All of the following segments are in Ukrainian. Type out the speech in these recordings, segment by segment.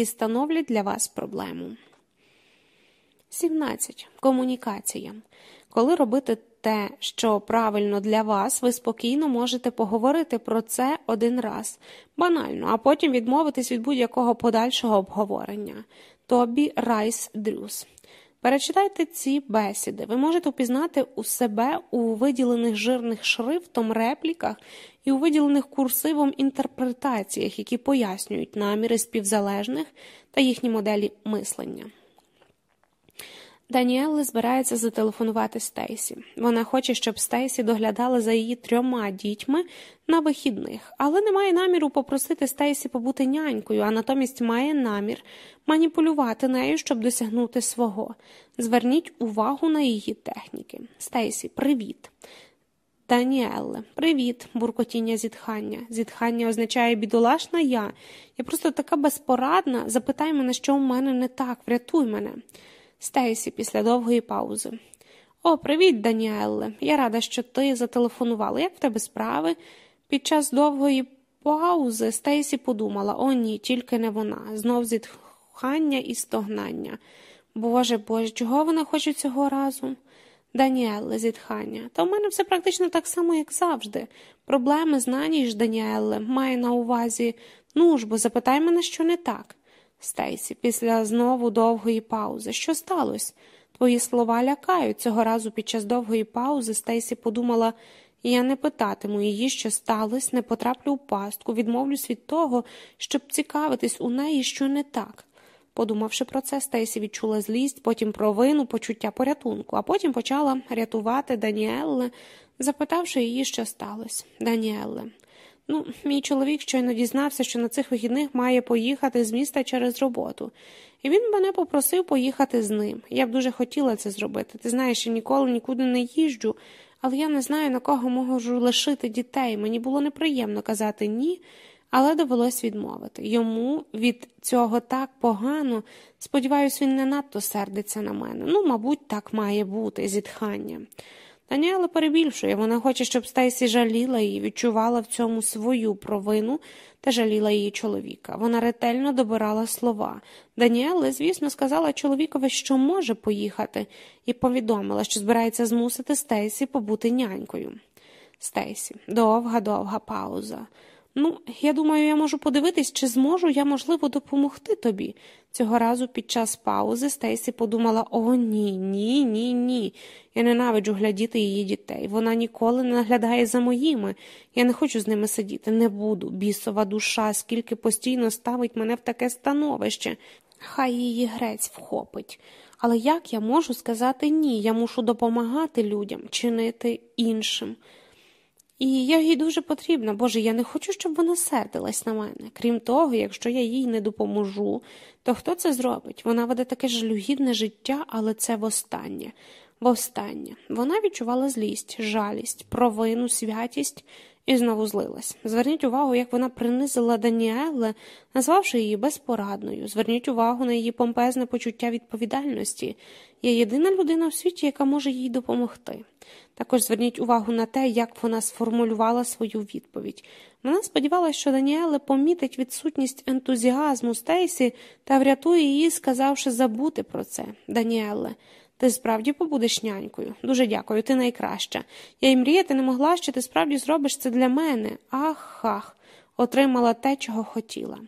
які становлять для вас проблему. 17. Комунікація. Коли робити те, що правильно для вас, ви спокійно можете поговорити про це один раз, банально, а потім відмовитись від будь-якого подальшого обговорення. Тобі Райс Дрюс. Перечитайте ці бесіди. Ви можете впізнати у себе у виділених жирних шрифтом репліках і у виділених курсивом інтерпретаціях, які пояснюють наміри співзалежних та їхні моделі мислення. Даніелла збирається зателефонувати Стейсі. Вона хоче, щоб Стейсі доглядала за її трьома дітьми на вихідних, але не має наміру попросити Стейсі побути нянькою, а натомість має намір маніпулювати нею, щоб досягнути свого. Зверніть увагу на її техніки. Стейсі, привіт. Даніелле, привіт, буркотіння зітхання. Зітхання означає бідолашна я. Я просто така безпорадна. Запитай мене, що у мене не так, врятуй мене. Стейсі після довгої паузи. О, привіт, Даніелле. Я рада, що ти зателефонувала. Як в тебе справи? Під час довгої паузи Стейсі подумала о, ні, тільки не вона. Знов зітхання і стогнання. Боже Боже, чого вона хоче цього разу? Даніелле, зітхання. Та в мене все практично так само, як завжди. Проблеми знаніш, Даніелле, має на увазі ну ж бо запитай мене, що не так. Стейсі, після знову довгої паузи. Що сталося? Твої слова лякають. Цього разу під час довгої паузи Стейсі подумала я не питатиму її, що сталося, не потраплю у пастку, відмовлюсь від того, щоб цікавитись у неї, що не так. Подумавши про це, Стейсі відчула злість, потім провину, почуття порятунку, а потім почала рятувати Даніелле, запитавши її, що сталося. Даніелле, Ну, мій чоловік щойно дізнався, що на цих вихідних має поїхати з міста через роботу, і він мене попросив поїхати з ним. Я б дуже хотіла це зробити. Ти знаєш, я ніколи нікуди не їжджу, але я не знаю, на кого можу лишити дітей. Мені було неприємно казати ні, але довелось відмовити. Йому від цього так погано. Сподіваюсь, він не надто сердиться на мене. Ну, мабуть, так має бути, зітхання. Даніела перебільшує, вона хоче, щоб Стейсі жаліла її, відчувала в цьому свою провину та жаліла її чоловіка. Вона ретельно добирала слова. Даніела, звісно, сказала чоловікові, що може поїхати, і повідомила, що збирається змусити Стейсі побути нянькою. Стейсі, довга, довга пауза. Ну, я думаю, я можу подивитись, чи зможу я, можливо, допомогти тобі. Цього разу під час паузи Стейсі подумала о, ні, ні, ні, ні. Я ненавиджу глядіти її дітей. Вона ніколи не наглядає за моїми. Я не хочу з ними сидіти, не буду. Бісова душа, скільки постійно ставить мене в таке становище. Хай її грець вхопить. Але як я можу сказати ні? Я мушу допомагати людям, чинити іншим. І я їй дуже потрібна, Боже, я не хочу, щоб вона сердилась на мене. Крім того, якщо я їй не допоможу, то хто це зробить? Вона веде таке жалюгідне життя, але це востаннє. Востаннє. Вона відчувала злість, жалість, провину, святість і знову злилась. Зверніть увагу, як вона принизила Даніеле, назвавши її безпорадною. Зверніть увагу на її помпезне почуття відповідальності. Я єдина людина в світі, яка може їй допомогти. Також зверніть увагу на те, як вона сформулювала свою відповідь. Вона сподівалася, що Даніеле помітить відсутність ентузіазму Стейсі та врятує її, сказавши забути про це. Даніеле, ти справді побудеш нянькою. Дуже дякую, ти найкраща. Я й мріяти не могла, що ти справді зробиш це для мене. Ах, ах, отримала те, чого хотіла.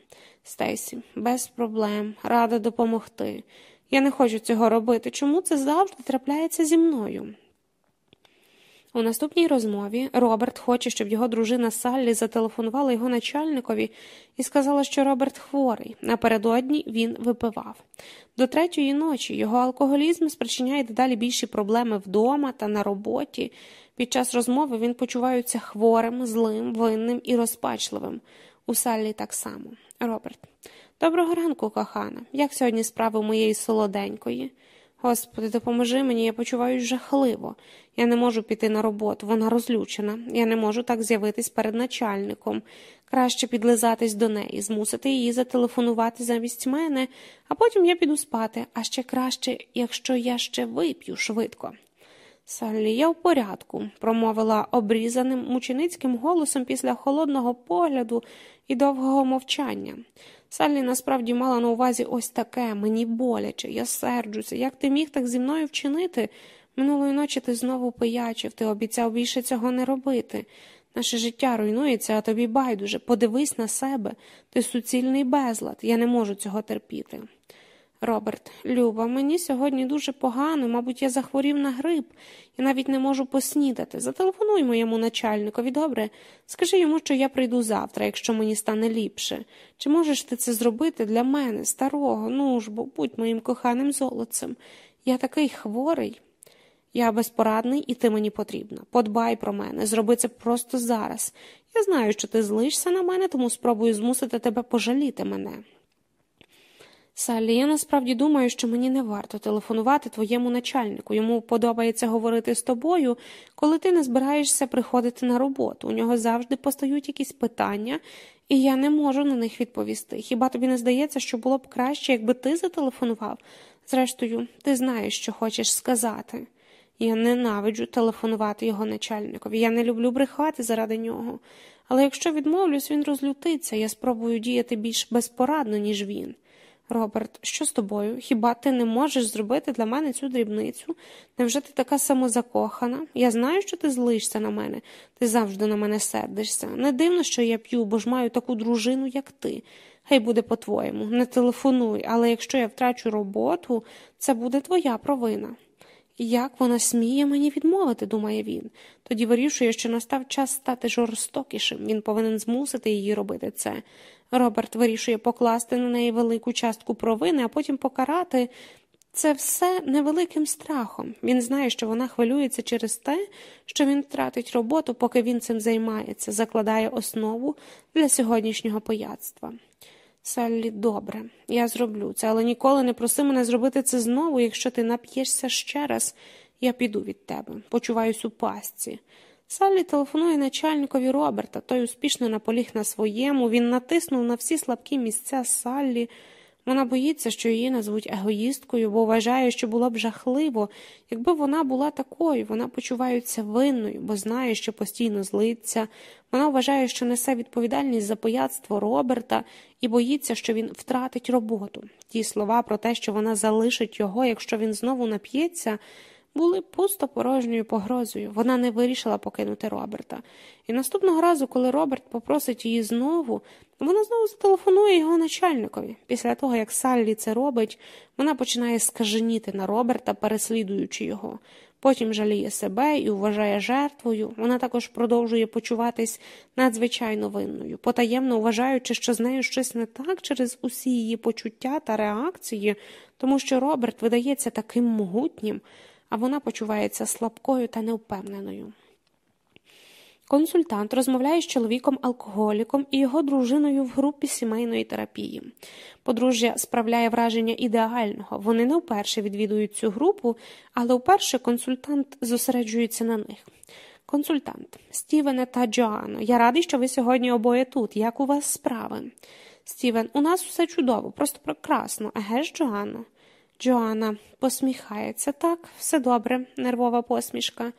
Стейсі, без проблем, рада допомогти. Я не хочу цього робити. Чому це завжди трапляється зі мною? У наступній розмові Роберт хоче, щоб його дружина Саллі зателефонувала його начальникові і сказала, що Роберт хворий. Напередодні він випивав. До третьої ночі його алкоголізм спричиняє дедалі більші проблеми вдома та на роботі. Під час розмови він почувається хворим, злим, винним і розпачливим. У Саллі так само. Роберт. Доброго ранку, кохана. Як сьогодні справи моєї солоденької? Господи, допоможи мені, я почуваюся жахливо. Я не можу піти на роботу, вона розлючена. Я не можу так з'явитись перед начальником. Краще підлизатись до неї, змусити її зателефонувати замість мене, а потім я піду спати, а ще краще, якщо я ще вип'ю швидко. Саллі, я в порядку, промовила обрізаним мученицьким голосом після холодного погляду і довгого мовчання. Саллі насправді мала на увазі ось таке, мені боляче, я серджуся. Як ти міг так зі мною вчинити? Минулої ночі ти знову пиячив, ти обіцяв більше цього не робити. Наше життя руйнується, а тобі байдуже. Подивись на себе, ти суцільний безлад, я не можу цього терпіти. Роберт, Люба, мені сьогодні дуже погано, мабуть, я захворів на грип і навіть не можу поснідати. Зателефонуй моєму начальникові, добре? Скажи йому, що я прийду завтра, якщо мені стане ліпше. Чи можеш ти це зробити для мене, старого? Ну ж, бо будь моїм коханим золотцем. Я такий хворий. Я безпорадний, і ти мені потрібна. Подбай про мене, зроби це просто зараз. Я знаю, що ти злишся на мене, тому спробую змусити тебе пожаліти мене. Саллі, я насправді думаю, що мені не варто телефонувати твоєму начальнику. Йому подобається говорити з тобою, коли ти не збираєшся приходити на роботу. У нього завжди постають якісь питання, і я не можу на них відповісти. Хіба тобі не здається, що було б краще, якби ти зателефонував? Зрештою, ти знаєш, що хочеш сказати. Я ненавиджу телефонувати його начальникові. Я не люблю брехати заради нього. Але якщо відмовлюсь, він розлютиться, я спробую діяти більш безпорадно, ніж він. Роберт, що з тобою? Хіба ти не можеш зробити для мене цю дрібницю? Невже ти така самозакохана? Я знаю, що ти злишся на мене, ти завжди на мене сердишся. Не дивно, що я п'ю, бо ж маю таку дружину, як ти. Хай буде по-твоєму, не телефонуй, але якщо я втрачу роботу, це буде твоя провина. Як вона сміє мені відмовити, думає він. Тоді вирішує, що настав час стати жорстокішим. Він повинен змусити її робити це. Роберт вирішує покласти на неї велику частку провини, а потім покарати. Це все невеликим страхом. Він знає, що вона хвилюється через те, що він втратить роботу, поки він цим займається, закладає основу для сьогоднішнього пияцтва. Саллі, добре, я зроблю це, але ніколи не проси мене зробити це знову, якщо ти нап'єшся ще раз, я піду від тебе, почуваюсь у пастці. Саллі телефонує начальникові Роберта, той успішно наполіг на своєму, він натиснув на всі слабкі місця Саллі. Вона боїться, що її назвуть егоїсткою, бо вважає, що було б жахливо, якби вона була такою, вона почувається винною, бо знає, що постійно злиться. Вона вважає, що несе відповідальність за пияцтво Роберта і боїться, що він втратить роботу. Ті слова про те, що вона залишить його, якщо він знову нап'ється були пусто порожньою погрозою. Вона не вирішила покинути Роберта. І наступного разу, коли Роберт попросить її знову, вона знову зателефонує його начальникові. Після того, як Саллі це робить, вона починає скаженіти на Роберта, переслідуючи його. Потім жаліє себе і вважає жертвою. Вона також продовжує почуватись надзвичайно винною, потаємно вважаючи, що з нею щось не так через усі її почуття та реакції, тому що Роберт видається таким могутнім а вона почувається слабкою та невпевненою. Консультант розмовляє з чоловіком-алкоголіком і його дружиною в групі сімейної терапії. Подружжя справляє враження ідеального. Вони не вперше відвідують цю групу, але вперше консультант зосереджується на них. Консультант Стівене та Джоанно, я радий, що ви сьогодні обоє тут. Як у вас справи? Стівен, у нас все чудово, просто прекрасно, еге ж, Джоанно? Джоанна посміхається так, все добре, нервова посмішка.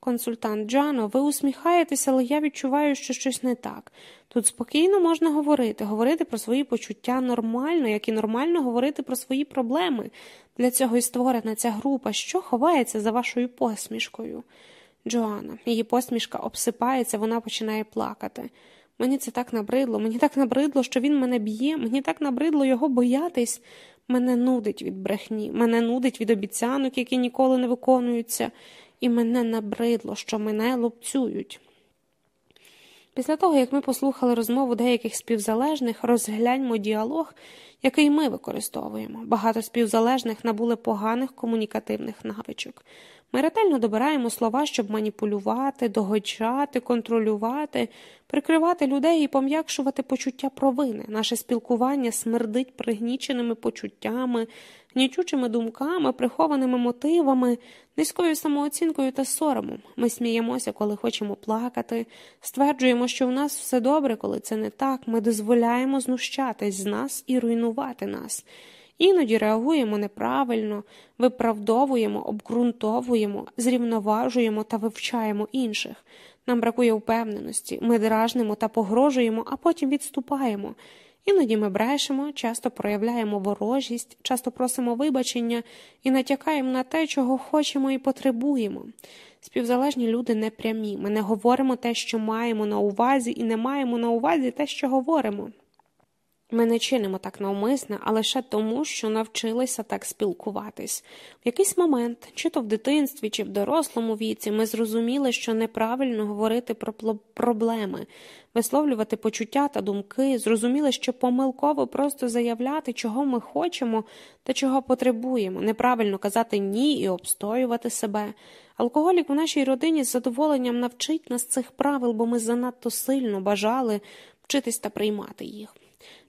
Консультант Джоанно, ви усміхаєтеся, але я відчуваю, що щось не так. Тут спокійно можна говорити, говорити про свої почуття нормально, як і нормально говорити про свої проблеми. Для цього і створена ця група, що ховається за вашою посмішкою. Джоанна, її посмішка обсипається, вона починає плакати. Мені це так набридло, мені так набридло, що він мене б'є, мені так набридло його боятись. Мене нудить від брехні, мене нудить від обіцянок, які ніколи не виконуються, і мене набридло, що мене лупцюють. Після того, як ми послухали розмову деяких співзалежних, розгляньмо діалог, який ми використовуємо. Багато співзалежних набули поганих комунікативних навичок. Ми ретельно добираємо слова, щоб маніпулювати, догоджати, контролювати, прикривати людей і пом'якшувати почуття провини. Наше спілкування смердить пригніченими почуттями, гнічучими думками, прихованими мотивами, низькою самооцінкою та соромом. Ми сміємося, коли хочемо плакати, стверджуємо, що в нас все добре, коли це не так. Ми дозволяємо знущатись з нас і руйнувати нас. Іноді реагуємо неправильно, виправдовуємо, обґрунтовуємо, зрівноважуємо та вивчаємо інших. Нам бракує впевненості, ми дражнимо та погрожуємо, а потім відступаємо. Іноді ми брешемо, часто проявляємо ворожість, часто просимо вибачення і натякаємо на те, чого хочемо і потребуємо. Співзалежні люди не прямі. Ми не говоримо те, що маємо на увазі, і не маємо на увазі те, що говоримо. Ми не чинимо так навмисне, а лише тому, що навчилися так спілкуватись. В якийсь момент, чи то в дитинстві, чи в дорослому віці, ми зрозуміли, що неправильно говорити про проблеми, висловлювати почуття та думки, зрозуміли, що помилково просто заявляти, чого ми хочемо та чого потребуємо, неправильно казати ні і обстоювати себе. Алкоголік в нашій родині з задоволенням навчить нас цих правил, бо ми занадто сильно бажали вчитись та приймати їх.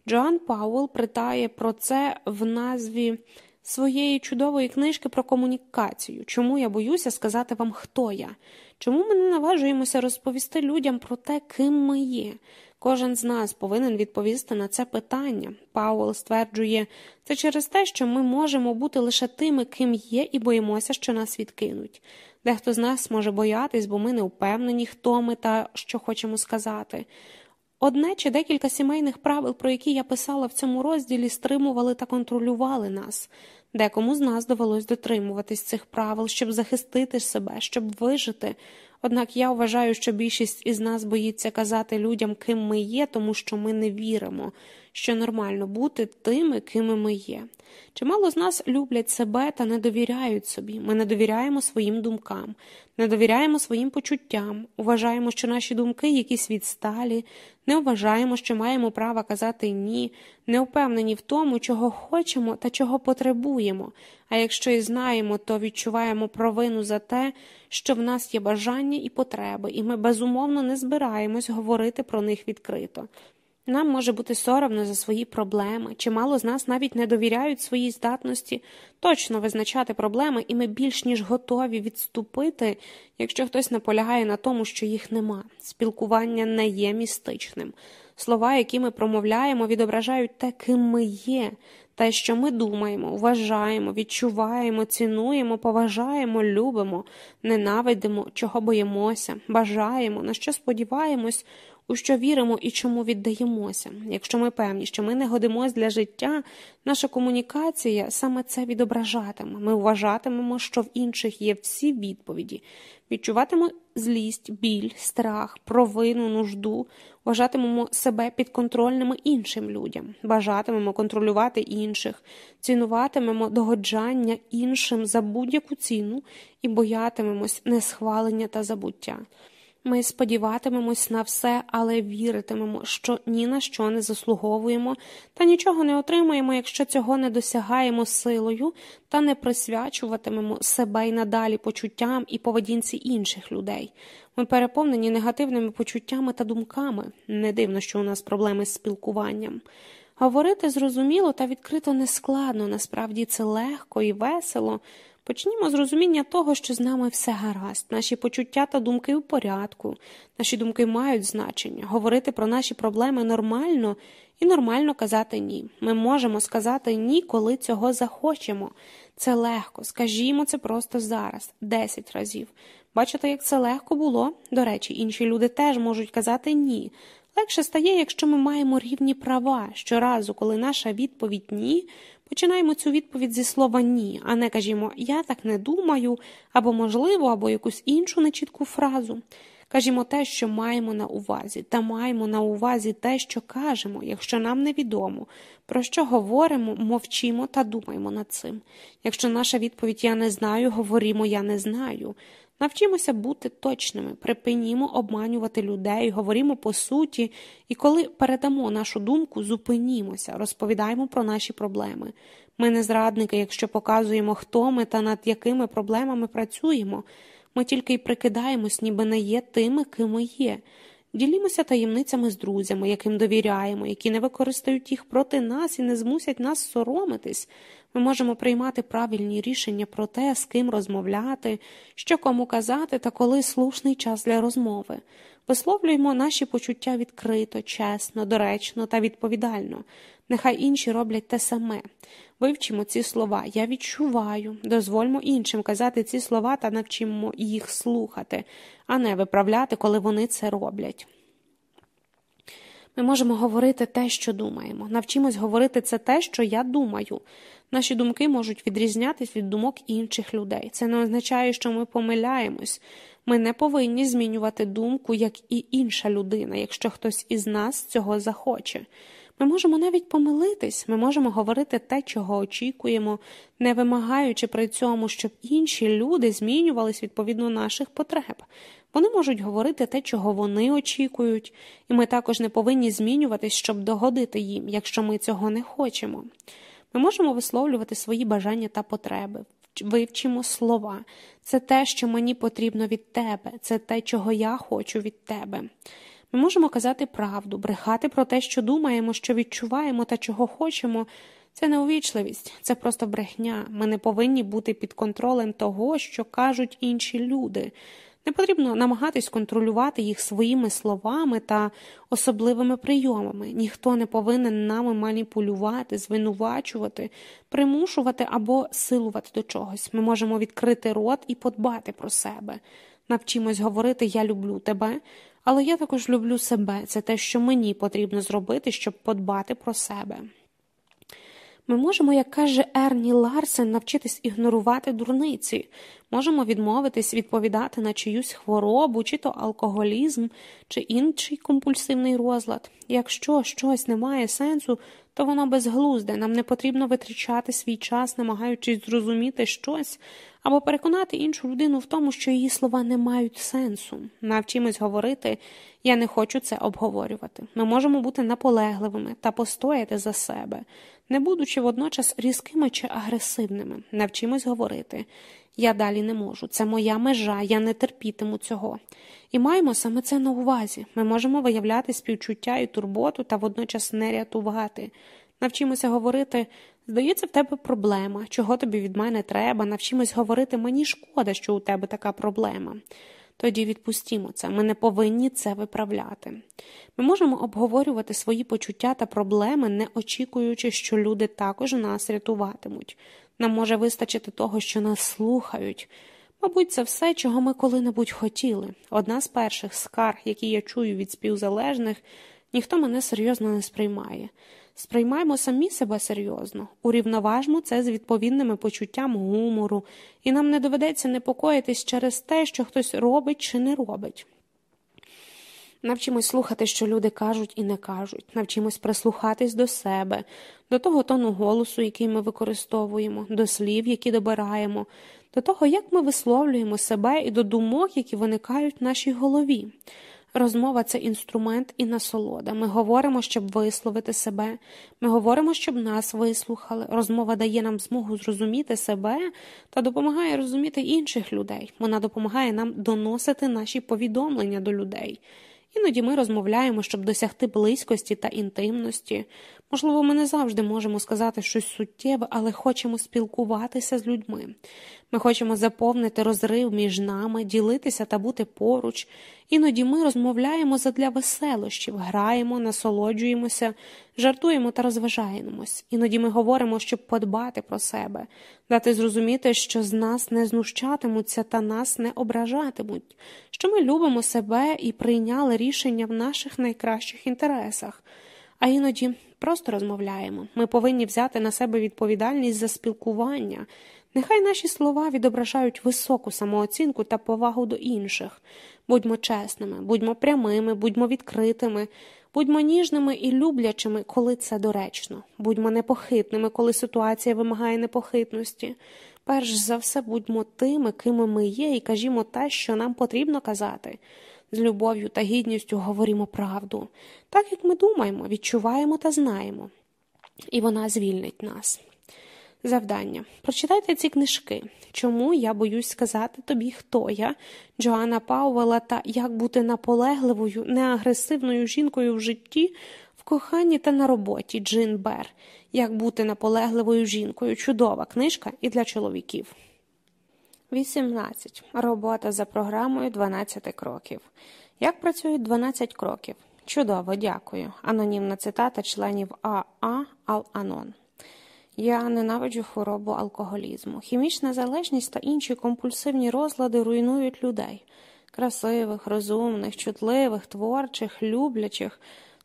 Джоан Пауэлл притає про це в назві своєї чудової книжки про комунікацію. Чому я боюся сказати вам, хто я? Чому ми не наважуємося розповісти людям про те, ким ми є? Кожен з нас повинен відповісти на це питання. Пауел стверджує, це через те, що ми можемо бути лише тими, ким є, і боїмося, що нас відкинуть. Дехто з нас може боятись, бо ми не впевнені, хто ми та що хочемо сказати. Одне чи декілька сімейних правил, про які я писала в цьому розділі, стримували та контролювали нас. Декому з нас довелось дотримуватись цих правил, щоб захистити себе, щоб вижити. Однак я вважаю, що більшість із нас боїться казати людям, ким ми є, тому що ми не віримо, що нормально бути тими, кими ми є. Чимало з нас люблять себе та не довіряють собі. Ми не довіряємо своїм думкам, не довіряємо своїм почуттям, вважаємо, що наші думки якісь відсталі, не вважаємо, що маємо право казати ні, не впевнені в тому, чого хочемо та чого потребуємо. А якщо і знаємо, то відчуваємо провину за те, що в нас є бажання і потреби, і ми безумовно не збираємось говорити про них відкрито. Нам може бути соромно за свої проблеми, чимало з нас навіть не довіряють своїй здатності точно визначати проблеми, і ми більш ніж готові відступити, якщо хтось наполягає на тому, що їх нема. Спілкування не є містичним. Слова, які ми промовляємо, відображають те, ким ми є, те, що ми думаємо, вважаємо, відчуваємо, цінуємо, поважаємо, любимо, ненавидимо, чого боїмося, бажаємо, на що сподіваємось у що віримо і чому віддаємося. Якщо ми певні, що ми не годимось для життя, наша комунікація саме це відображатиме. Ми вважатимемо, що в інших є всі відповіді, відчуватимемо злість, біль, страх, провину, нужду, вважатимемо себе підконтрольними іншим людям, бажатимемо контролювати інших, цінуватимемо догоджання іншим за будь-яку ціну і боятимемось несхвалення та забуття. Ми сподіватимемось на все, але віритимемо, що ні на що не заслуговуємо та нічого не отримаємо, якщо цього не досягаємо силою та не присвячуватимемо себе й надалі почуттям і поведінці інших людей. Ми переповнені негативними почуттями та думками. Не дивно, що у нас проблеми з спілкуванням. Говорити зрозуміло та відкрито нескладно, насправді це легко і весело. Почнімо з розуміння того, що з нами все гаразд, наші почуття та думки у порядку, наші думки мають значення. Говорити про наші проблеми нормально і нормально казати ні. Ми можемо сказати ні, коли цього захочемо. Це легко, скажімо це просто зараз, десять разів. Бачите, як це легко було? До речі, інші люди теж можуть казати ні. Легше стає, якщо ми маємо рівні права. Щоразу, коли наша відповідь ні, починаємо цю відповідь зі слова ні, а не кажімо я так не думаю, або можливо, або якусь іншу нечітку фразу. Кажімо те, що маємо на увазі, та маємо на увазі те, що кажемо, якщо нам невідомо, про що говоримо, мовчимо та думаємо над цим. Якщо наша відповідь Я не знаю, говоримо Я не знаю. Навчимося бути точними, припинімо обманювати людей, говоримо по суті, і коли передамо нашу думку, зупинімося, розповідаємо про наші проблеми. Ми не зрадники, якщо показуємо, хто ми та над якими проблемами працюємо. Ми тільки й прикидаємось, ніби не є тими, ким ми є. Ділімося таємницями з друзями, яким довіряємо, які не використають їх проти нас і не змусять нас соромитись. Ми можемо приймати правильні рішення про те, з ким розмовляти, що кому казати та коли слушний час для розмови. Висловлюємо наші почуття відкрито, чесно, доречно та відповідально. Нехай інші роблять те саме. Вивчимо ці слова. Я відчуваю, дозвольмо іншим казати ці слова та навчимо їх слухати, а не виправляти, коли вони це роблять. Ми можемо говорити те, що думаємо. Навчимось говорити це те, що я думаю. Наші думки можуть відрізнятись від думок інших людей. Це не означає, що ми помиляємось. Ми не повинні змінювати думку, як і інша людина, якщо хтось із нас цього захоче. Ми можемо навіть помилитись, ми можемо говорити те, чого очікуємо, не вимагаючи при цьому, щоб інші люди змінювались відповідно наших потреб. Вони можуть говорити те, чого вони очікують, і ми також не повинні змінюватись, щоб догодити їм, якщо ми цього не хочемо. Ми можемо висловлювати свої бажання та потреби, вивчимо слова. Це те, що мені потрібно від тебе, це те, чого я хочу від тебе. Ми можемо казати правду, брехати про те, що думаємо, що відчуваємо та чого хочемо. Це не увічливість, це просто брехня. Ми не повинні бути під контролем того, що кажуть інші люди. Не потрібно намагатись контролювати їх своїми словами та особливими прийомами. Ніхто не повинен нами маніпулювати, звинувачувати, примушувати або силувати до чогось. Ми можемо відкрити рот і подбати про себе. Навчимось говорити Я люблю тебе, але я також люблю себе. Це те, що мені потрібно зробити, щоб подбати про себе. Ми можемо, як каже Ерні Ларсен, навчитись ігнорувати дурниці, можемо відмовитись відповідати на чиюсь хворобу, чи то алкоголізм, чи інший компульсивний розлад. Якщо щось не має сенсу, то воно безглузде. Нам не потрібно витрачати свій час, намагаючись зрозуміти щось або переконати іншу людину в тому, що її слова не мають сенсу. Навчимось говорити, я не хочу це обговорювати. Ми можемо бути наполегливими та постояти за себе, не будучи водночас різкими чи агресивними. Навчимось говорити. Я далі не можу, це моя межа, я не терпітиму цього. І маємо саме це на увазі. Ми можемо виявляти співчуття і турботу та водночас не рятувати. Навчимося говорити здається, в тебе проблема, чого тобі від мене треба, навчимось говорити мені шкода, що у тебе така проблема. Тоді відпустімо це, ми не повинні це виправляти. Ми можемо обговорювати свої почуття та проблеми, не очікуючи, що люди також нас рятуватимуть. Нам може вистачити того, що нас слухають. Мабуть, це все, чого ми коли-небудь хотіли. Одна з перших скарг, які я чую від співзалежних, ніхто мене серйозно не сприймає. Сприймаємо самі себе серйозно, урівноважмо це з відповідними почуттям гумору, і нам не доведеться непокоїтись через те, що хтось робить чи не робить. Навчимось слухати, що люди кажуть і не кажуть, навчимось прислухатись до себе, до того тону голосу, який ми використовуємо, до слів, які добираємо, до того, як ми висловлюємо себе і до думок, які виникають в нашій голові. Розмова це інструмент і насолода. Ми говоримо, щоб висловити себе, ми говоримо, щоб нас вислухали. Розмова дає нам змогу зрозуміти себе та допомагає розуміти інших людей. Вона допомагає нам доносити наші повідомлення до людей. Іноді ми розмовляємо, щоб досягти близькості та інтимності. Можливо, ми не завжди можемо сказати щось суттєве, але хочемо спілкуватися з людьми. Ми хочемо заповнити розрив між нами, ділитися та бути поруч. Іноді ми розмовляємо задля веселощів, граємо, насолоджуємося, жартуємо та розважаємось. Іноді ми говоримо, щоб подбати про себе, дати зрозуміти, що з нас не знущатимуться та нас не ображатимуть, що ми любимо себе і прийняли рішення в наших найкращих інтересах. А іноді просто розмовляємо. Ми повинні взяти на себе відповідальність за спілкування. Нехай наші слова відображають високу самооцінку та повагу до інших. Будьмо чесними, будьмо прямими, будьмо відкритими, будьмо ніжними і люблячими, коли це доречно, будьмо непохитними, коли ситуація вимагає непохитності. Перш за все, будьмо тими, кими ми є, і кажімо те, що нам потрібно казати. З любов'ю та гідністю говоримо правду, так як ми думаємо, відчуваємо та знаємо, і вона звільнить нас. Завдання. Прочитайте ці книжки. Чому я боюсь сказати тобі, хто я, Джоанна Пауэлла та як бути наполегливою, неагресивною жінкою в житті, в коханні та на роботі Джин Бер. Як бути наполегливою жінкою. Чудова книжка і для чоловіків. 18. Робота за програмою 12 кроків. Як працюють 12 кроків? Чудово, дякую. Анонімна цитата членів АА Ал-Анон. Я ненавиджу хворобу алкоголізму. Хімічна залежність та інші компульсивні розлади руйнують людей красивих, розумних, чутливих, творчих, люблячих.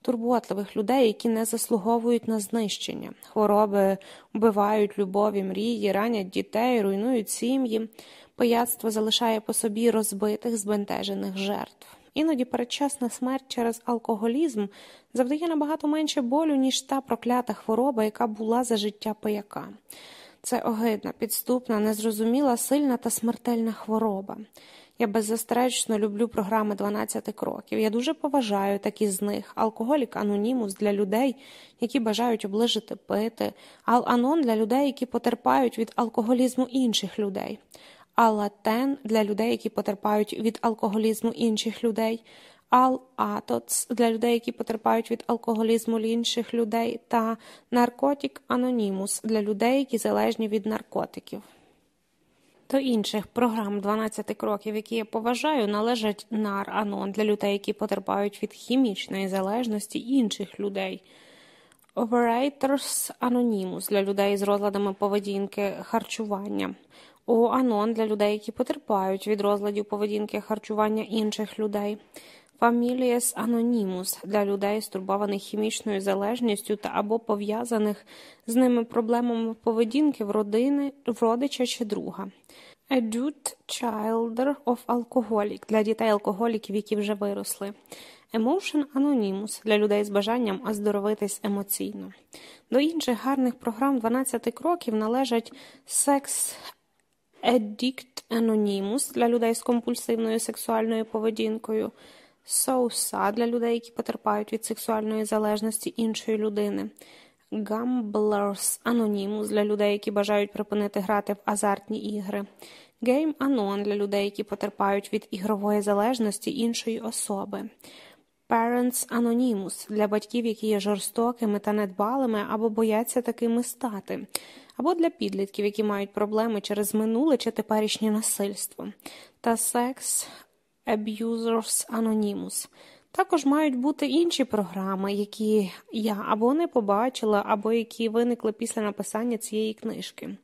Турботливих людей, які не заслуговують на знищення. Хвороби вбивають любові, мрії, ранять дітей, руйнують сім'ї. Пияцтво залишає по собі розбитих, збентежених жертв. Іноді передчасна смерть через алкоголізм завдає набагато менше болю, ніж та проклята хвороба, яка була за життя пияка. Це огидна, підступна, незрозуміла, сильна та смертельна хвороба. Я беззастеречно люблю програми 12 кроків. Я дуже поважаю такі з них: алкоголік анонімус для людей, які бажають оближити пити, ал-анон для людей, які потерпають від алкоголізму інших людей, алатен для людей, які потерпають від алкоголізму інших людей, ал-атоц для людей, які потерпають від алкоголізму інших людей, та наркотик анонімус для людей, які залежні від наркотиків. До інших програм 12 кроків, які я поважаю, належать нар анон для людей, які потерпають від хімічної залежності інших людей. Operators Anonymous для людей з розладами поведінки харчування. ОАНОН для людей, які потерпають від розладів поведінки харчування інших людей. Families Anonymous для людей, стурбованих хімічною залежністю та або пов'язаних з ними проблемами поведінки в родини, в родича чи друга. Adult Childer of Alcoholic для дітей-алкоголіків, які вже виросли. Emotion Anonymous для людей з бажанням оздоровитись емоційно. До інших гарних програм 12 кроків належать Sex Addict Anonymous для людей з компульсивною сексуальною поведінкою. Соуса для людей, які потерпають від сексуальної залежності іншої людини, Gamblers Anonymous для людей, які бажають припинити грати в азартні ігри, Game Anon для людей, які потерпають від ігрової залежності іншої особи, Parents Anonymous для батьків, які є жорстокими та недбалими або бояться такими стати, або для підлітків, які мають проблеми через минуле чи теперішнє насильство, та секс Abusers Anonymous. Також мають бути інші програми, які я або не побачила, або які виникли після написання цієї книжки.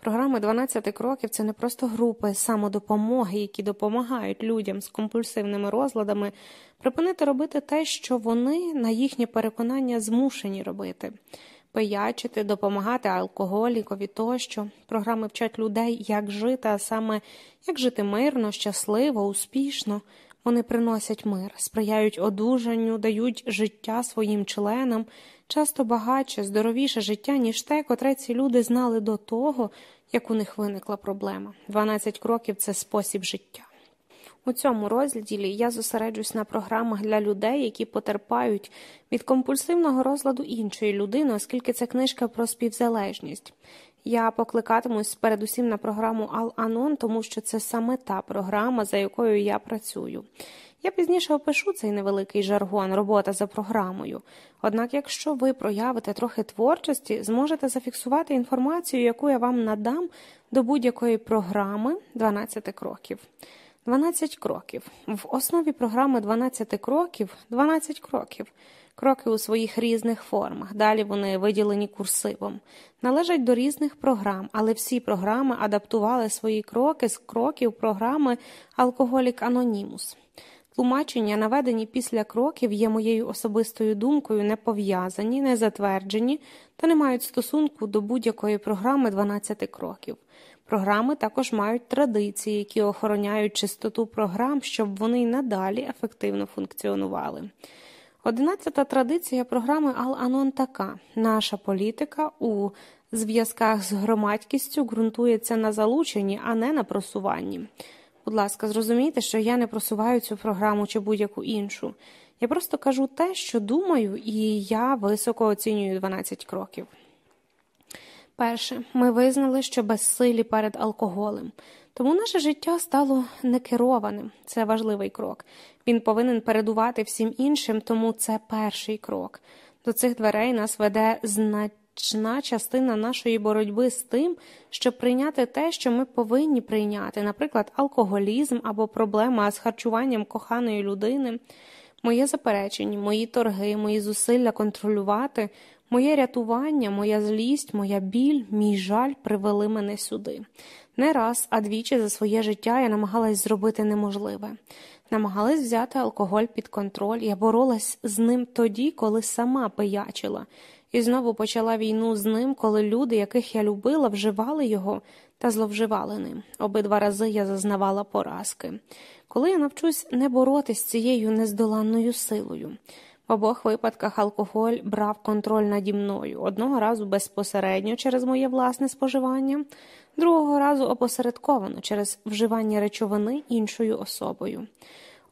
Програми 12 кроків це не просто групи самодопомоги, які допомагають людям з компульсивними розладами припинити робити те, що вони на їхнє переконання змушені робити пиячити, допомагати алкоголікові тощо. Програми вчать людей, як жити, а саме як жити мирно, щасливо, успішно. Вони приносять мир, сприяють одужанню, дають життя своїм членам, часто багатше, здоровіше життя, ніж те, котре ці люди знали до того, як у них виникла проблема. 12 кроків це спосіб життя. У цьому розділі я зосереджусь на програмах для людей, які потерпають від компульсивного розладу іншої людини, оскільки це книжка про співзалежність. Я покликатимусь передусім на програму Ал-Анон, тому що це саме та програма, за якою я працюю. Я пізніше опишу цей невеликий жаргон, робота за програмою. Однак, якщо ви проявите трохи творчості, зможете зафіксувати інформацію, яку я вам надам до будь-якої програми 12 кроків. 12 кроків. В основі програми 12 кроків 12 кроків. Кроки у своїх різних формах. Далі вони виділені курсивом. Належать до різних програм, але всі програми адаптували свої кроки з кроків програми Алкоголік Анонімус. Тлумачення, наведені після кроків, є моєю особистою думкою, не пов'язані, не затверджені та не мають стосунку до будь-якої програми 12 кроків. Програми також мають традиції, які охороняють чистоту програм, щоб вони й надалі ефективно функціонували. Одинадцята традиція програми Ал-Анон така: наша політика у зв'язках з громадськістю ґрунтується на залученні, а не на просуванні. Будь ласка, зрозумійте, що я не просуваю цю програму чи будь-яку іншу. Я просто кажу те, що думаю, і я високо оцінюю 12 кроків. Перше, ми визнали, що безсилі перед алкоголем, тому наше життя стало некерованим. Це важливий крок. Він повинен передувати всім іншим, тому це перший крок. До цих дверей нас веде значна частина нашої боротьби з тим, щоб прийняти те, що ми повинні прийняти, наприклад, алкоголізм або проблема з харчуванням коханої людини. Моє заперечення, мої торги, мої зусилля контролювати. Моє рятування, моя злість, моя біль, мій жаль привели мене сюди. Не раз, а двічі за своє життя я намагалась зробити неможливе. намагалась взяти алкоголь під контроль. Я боролась з ним тоді, коли сама пиячила, і знову почала війну з ним, коли люди, яких я любила, вживали його та зловживали ним. Обидва рази я зазнавала поразки. Коли я навчусь не боротись з цією нездоланною силою. В обох випадках алкоголь брав контроль наді мною одного разу безпосередньо через моє власне споживання, другого разу опосередковано через вживання речовини іншою особою.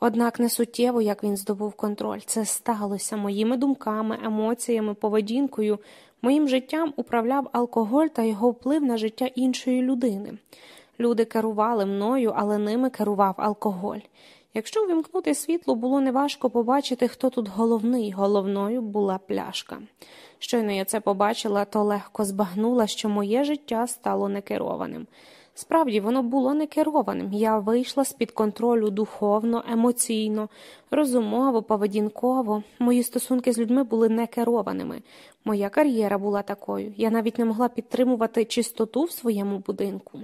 Однак не суттєво, як він здобув контроль, це сталося моїми думками, емоціями, поведінкою, моїм життям управляв алкоголь та його вплив на життя іншої людини. Люди керували мною, але ними керував алкоголь. Якщо вимкнути світло, було неважко побачити, хто тут головний. Головною була пляшка. Щойно я це побачила, то легко збагнула, що моє життя стало некерованим. Справді, воно було некерованим. Я вийшла з під контролю духовно, емоційно, розумово, поведінково. Мої стосунки з людьми були некерованими. Моя кар'єра була такою. Я навіть не могла підтримувати чистоту в своєму будинку.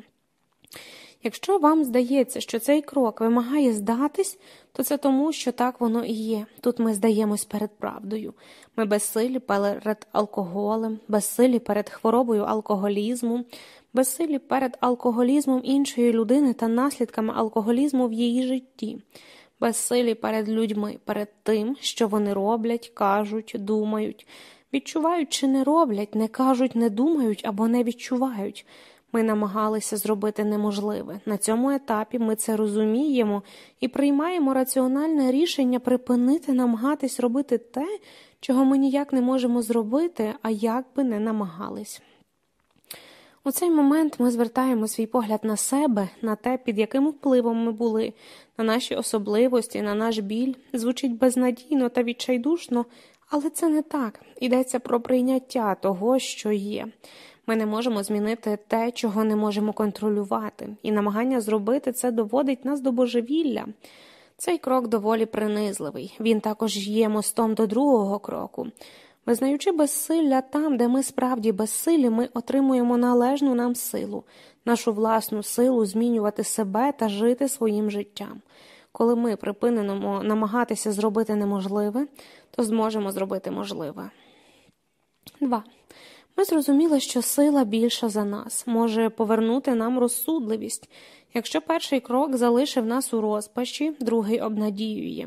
Якщо вам здається, що цей крок вимагає здатись, то це тому, що так воно і є. Тут ми здаємось перед правдою. Ми безсилі перед алкоголем, безсилі перед хворобою алкоголізму, безсилі перед алкоголізмом іншої людини та наслідками алкоголізму в її житті, безсилі перед людьми, перед тим, що вони роблять, кажуть, думають, відчувають чи не роблять, не кажуть, не думають або не відчувають. Ми намагалися зробити неможливе. На цьому етапі ми це розуміємо і приймаємо раціональне рішення припинити намагатись робити те, чого ми ніяк не можемо зробити, а як би не намагались. У цей момент ми звертаємо свій погляд на себе, на те, під яким впливом ми були, на наші особливості, на наш біль. Звучить безнадійно та відчайдушно, але це не так. Йдеться про прийняття того, що є. Ми не можемо змінити те, чого не можемо контролювати, і намагання зробити це доводить нас до божевілля. Цей крок доволі принизливий. Він також є мостом до другого кроку. Визнаючи безсилля там, де ми справді безсилі, ми отримуємо належну нам силу, нашу власну силу змінювати себе та жити своїм життям. Коли ми припинимо намагатися зробити неможливе, то зможемо зробити можливе. 2. Ми зрозуміли, що сила більша за нас, може повернути нам розсудливість. Якщо перший крок залишив нас у розпачі, другий обнадіює.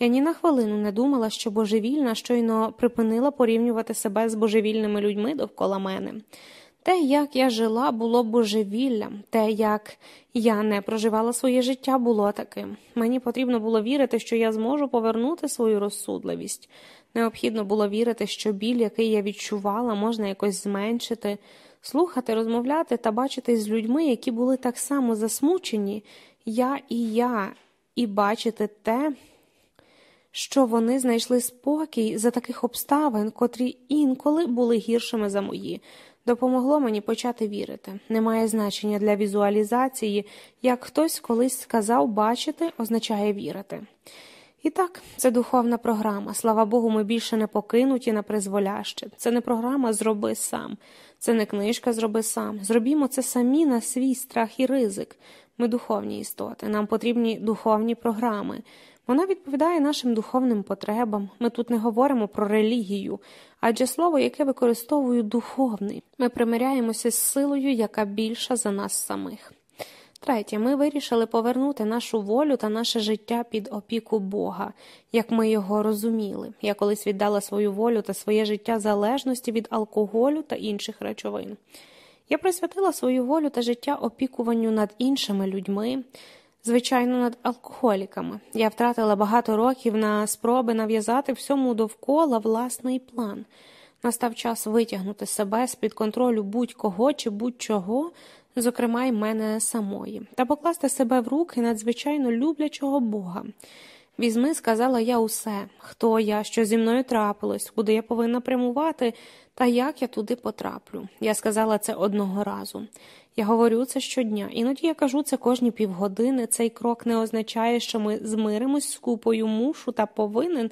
Я ні на хвилину не думала, що божевільна щойно припинила порівнювати себе з божевільними людьми довкола мене. Те, як я жила, було божевіллям, те, як я не проживала своє життя, було таким. Мені потрібно було вірити, що я зможу повернути свою розсудливість. Необхідно було вірити, що біль, який я відчувала, можна якось зменшити, слухати, розмовляти та бачити з людьми, які були так само засмучені, я і я, і бачити те, що вони знайшли спокій за таких обставин, котрі інколи були гіршими за мої. Допомогло мені почати вірити. Немає значення для візуалізації, як хтось колись сказав, бачити означає вірити. І так, це духовна програма. Слава Богу, ми більше не покинуті на призволяще. Це не програма Зроби сам, це не книжка Зроби сам. Зробімо це самі на свій страх і ризик. Ми духовні істоти, нам потрібні духовні програми. Вона відповідає нашим духовним потребам. Ми тут не говоримо про релігію, адже слово, яке використовую духовний. Ми примиряємося з силою, яка більша за нас самих. Третє, ми вирішили повернути нашу волю та наше життя під опіку Бога, як ми його розуміли. Я колись віддала свою волю та своє життя залежності від алкоголю та інших речовин. Я присвятила свою волю та життя опікуванню над іншими людьми, звичайно, над алкоголіками. Я втратила багато років на спроби нав'язати всьому довкола власний план. Настав час витягнути себе з під контролю будь-кого чи будь-чого зокрема й мене самої, та покласти себе в руки надзвичайно люблячого Бога. Візьми, сказала я усе, хто я, що зі мною трапилось, куди я повинна прямувати, та як я туди потраплю. Я сказала це одного разу. Я говорю це щодня, іноді я кажу це кожні півгодини. Цей крок не означає, що ми змиримось з купою мушу та повинен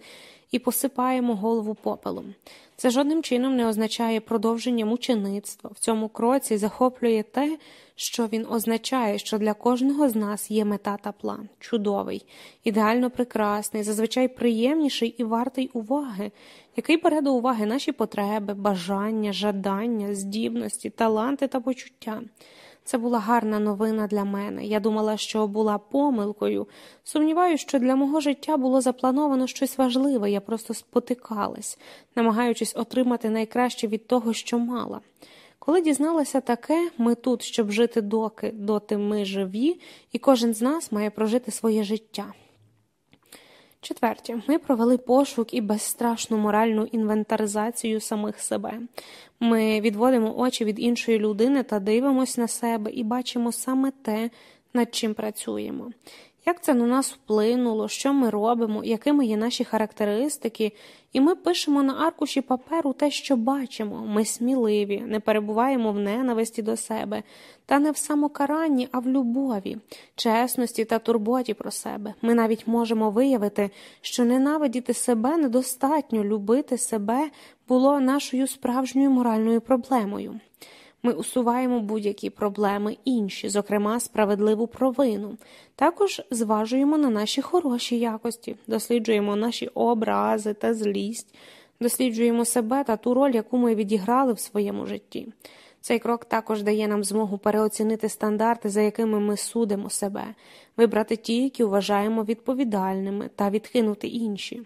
і посипаємо голову попелом. Це жодним чином не означає продовження мучеництва. В цьому кроці захоплює те, що він означає, що для кожного з нас є мета та план, чудовий, ідеально прекрасний, зазвичай приємніший і вартий уваги, який бере до уваги наші потреби, бажання, жадання, здібності, таланти та почуття. Це була гарна новина для мене. Я думала, що була помилкою. Сумніваюся, що для мого життя було заплановано щось важливе, я просто спотикалась, намагаючись отримати найкраще від того, що мала. Коли дізналася таке, ми тут, щоб жити доки, доти ми живі, і кожен з нас має прожити своє життя. Четверте, ми провели пошук і безстрашну моральну інвентаризацію самих себе. Ми відводимо очі від іншої людини та дивимося на себе і бачимо саме те, над чим працюємо. Як це на нас вплинуло, що ми робимо, якими є наші характеристики, і ми пишемо на аркуші паперу те, що бачимо. Ми сміливі, не перебуваємо в ненависті до себе, та не в самокаранні, а в любові, чесності та турботі про себе. Ми навіть можемо виявити, що ненавидіти себе недостатньо любити себе було нашою справжньою моральною проблемою. Ми усуваємо будь-які проблеми інші, зокрема справедливу провину. Також зважуємо на наші хороші якості, досліджуємо наші образи та злість, досліджуємо себе та ту роль, яку ми відіграли в своєму житті. Цей крок також дає нам змогу переоцінити стандарти, за якими ми судимо себе, вибрати ті, які вважаємо відповідальними, та відкинути інші.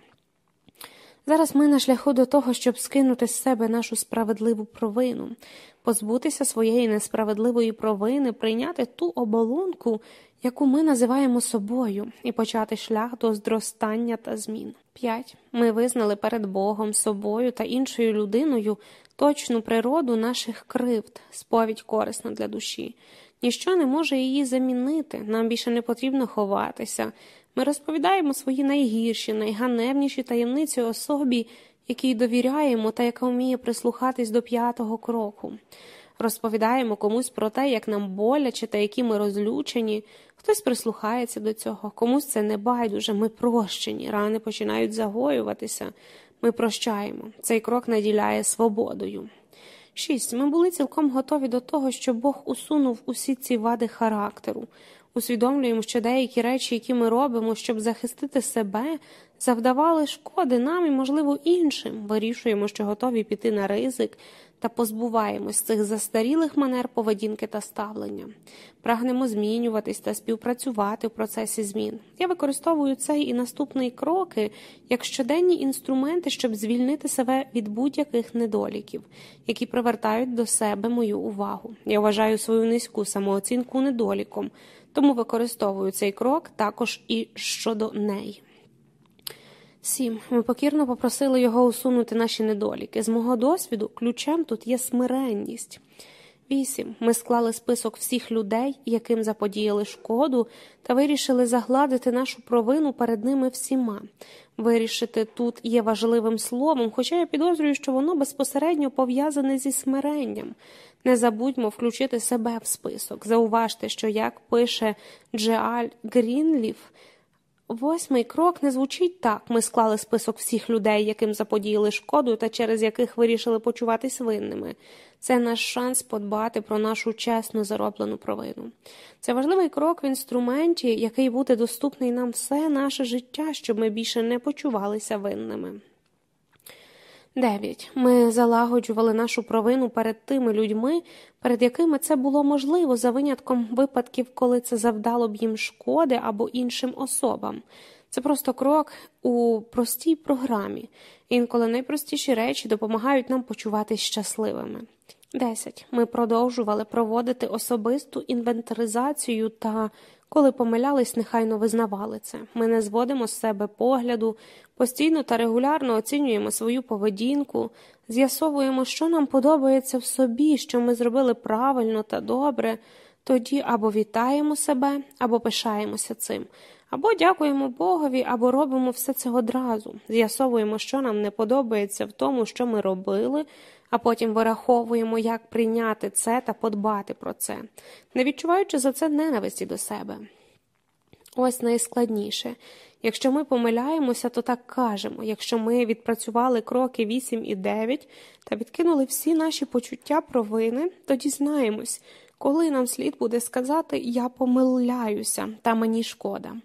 Зараз ми на шляху до того, щоб скинути з себе нашу справедливу провину, позбутися своєї несправедливої провини, прийняти ту оболонку, яку ми називаємо собою, і почати шлях до зростання та змін. 5. Ми визнали перед Богом, собою та іншою людиною точну природу наших кривд, сповідь корисна для душі. Ніщо не може її замінити, нам більше не потрібно ховатися. Ми розповідаємо свої найгірші, найганебніші таємниці особі, якій довіряємо та яка вміє прислухатись до п'ятого кроку. Розповідаємо комусь про те, як нам боляче та які ми розлючені. Хтось прислухається до цього, комусь це не байдуже, ми прощені, рани починають загоюватися. Ми прощаємо. Цей крок наділяє свободою. Шість. Ми були цілком готові до того, що Бог усунув усі ці вади характеру. Усвідомлюємо, що деякі речі, які ми робимо, щоб захистити себе, завдавали шкоди нам і, можливо, іншим. Вирішуємо, що готові піти на ризик та позбуваємось цих застарілих манер поведінки та ставлення. Прагнемо змінюватись та співпрацювати в процесі змін. Я використовую цей і наступний кроки як щоденні інструменти, щоб звільнити себе від будь-яких недоліків, які привертають до себе мою увагу. Я вважаю свою низьку самооцінку недоліком тому використовую цей крок також і щодо неї. Сім. Ми покірно попросили його усунути наші недоліки. З мого досвіду, ключем тут є смиренність. Вісім. Ми склали список всіх людей, яким заподіяли шкоду, та вирішили загладити нашу провину перед ними всіма. Вирішити тут є важливим словом, хоча я підозрюю, що воно безпосередньо пов'язане зі смиренням. Не забудьмо включити себе в список. Зауважте, що як пише Джеаль Грінліф, восьмий крок не звучить так. Ми склали список всіх людей, яким заподіяли шкоду та через яких вирішили почуватись винними. Це наш шанс подбати про нашу чесно зароблену провину. Це важливий крок в інструменті, який буде доступний нам все наше життя, щоб ми більше не почувалися винними. 9. Ми залагоджували нашу провину перед тими людьми, перед якими це було можливо за винятком випадків, коли це завдало б їм шкоди або іншим особам. Це просто крок у простій програмі. Інколи найпростіші речі допомагають нам почуватись щасливими. 10. Ми продовжували проводити особисту інвентаризацію та, коли помилялись, нехайно визнавали це. Ми не зводимо з себе погляду, постійно та регулярно оцінюємо свою поведінку, з'ясовуємо, що нам подобається в собі, що ми зробили правильно та добре. Тоді або вітаємо себе, або пишаємося цим, або дякуємо Богові, або робимо все це одразу, з'ясовуємо, що нам не подобається в тому, що ми робили, а потім вираховуємо, як прийняти це та подбати про це, не відчуваючи за це ненависті до себе. Ось найскладніше. Якщо ми помиляємося, то так кажемо. Якщо ми відпрацювали кроки 8 і 9 та відкинули всі наші почуття провини, то дізнаємось, коли нам слід буде сказати Я помиляюся та мені шкода.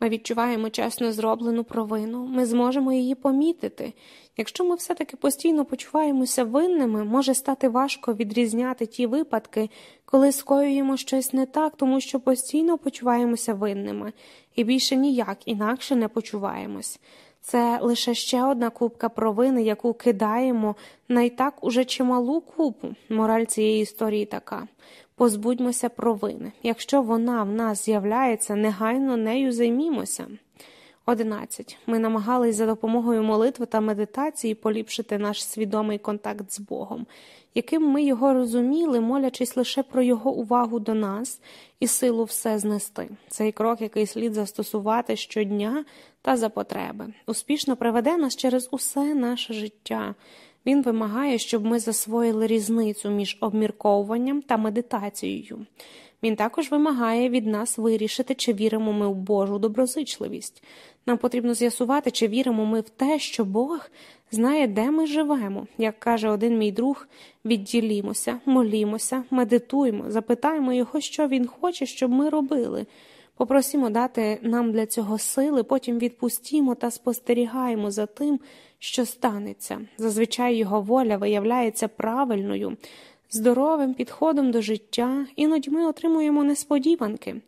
Ми відчуваємо чесно зроблену провину, ми зможемо її помітити. Якщо ми все таки постійно почуваємося винними, може стати важко відрізняти ті випадки, коли скоюємо щось не так, тому що постійно почуваємося винними і більше ніяк інакше не почуваємось. Це лише ще одна купка провини, яку кидаємо на й так уже чималу купу. Мораль цієї історії така позбудьмося провини. Якщо вона в нас з'являється, негайно нею займімося. 11. Ми намагались за допомогою молитви та медитації поліпшити наш свідомий контакт з Богом, яким ми його розуміли, молячись лише про його увагу до нас і силу все знести. Цей крок, який слід застосувати щодня та за потреби, успішно приведе нас через усе наше життя. Він вимагає, щоб ми засвоїли різницю між обмірковуванням та медитацією. Він також вимагає від нас вирішити, чи віримо ми в Божу доброзичливість. Нам потрібно з'ясувати, чи віримо ми в те, що Бог знає, де ми живемо. Як каже один мій друг, відділімося, молімося, медитуємо, запитаємо його, що він хоче, щоб ми робили. Попросімо дати нам для цього сили, потім відпустімо та спостерігаємо за тим, що станеться. Зазвичай його воля виявляється правильною, здоровим підходом до життя, іноді ми отримуємо несподіванки.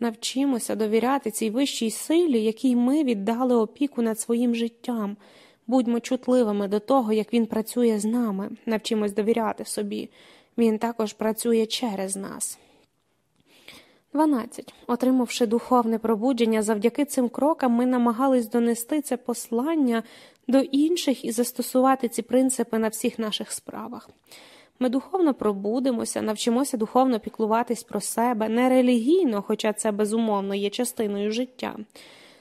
Навчимося довіряти цій вищій силі, якій ми віддали опіку над своїм життям. Будьмо чутливими до того, як він працює з нами, навчимось довіряти собі. Він також працює через нас. 12. Отримавши духовне пробудження, завдяки цим крокам ми намагались донести це послання до інших і застосувати ці принципи на всіх наших справах. Ми духовно пробудемося, навчимося духовно піклуватись про себе, не релігійно, хоча це безумовно є частиною життя.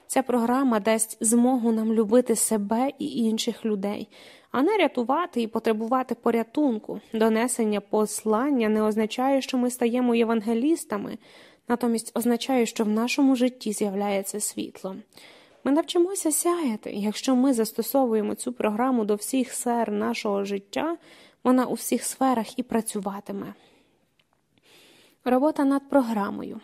Ця програма дасть змогу нам любити себе і інших людей, а не рятувати і потребувати порятунку. Донесення послання не означає, що ми стаємо євангелістами, натомість означає, що в нашому житті з'являється світло. Ми навчимося сяяти, якщо ми застосовуємо цю програму до всіх сфер нашого життя, вона у всіх сферах і працюватиме. Робота над програмою.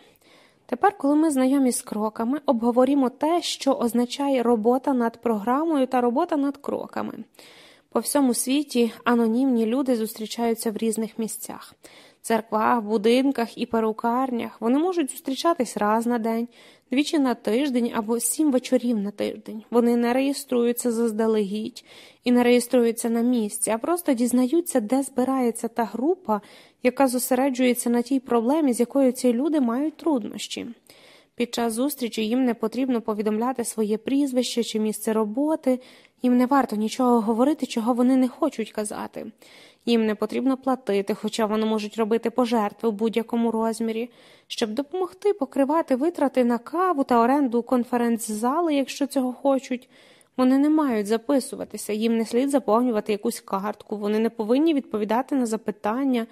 Тепер, коли ми знайомі з кроками, обговорімо те, що означає робота над програмою та робота над кроками. По всьому світі анонімні люди зустрічаються в різних місцях церквах, будинках і перукарнях. Вони можуть зустрічатись раз на день, двічі на тиждень або сім вечорів на тиждень. Вони не реєструються заздалегідь і не реєструються на місці, а просто дізнаються, де збирається та група, яка зосереджується на тій проблемі, з якою ці люди мають труднощі. Під час зустрічі їм не потрібно повідомляти своє прізвище чи місце роботи, їм не варто нічого говорити, чого вони не хочуть казати. Їм не потрібно платити, хоча вони можуть робити пожертви в будь-якому розмірі, щоб допомогти покривати витрати на каву та оренду конференц-зали, якщо цього хочуть. Вони не мають записуватися, їм не слід заповнювати якусь картку, вони не повинні відповідати на запитання.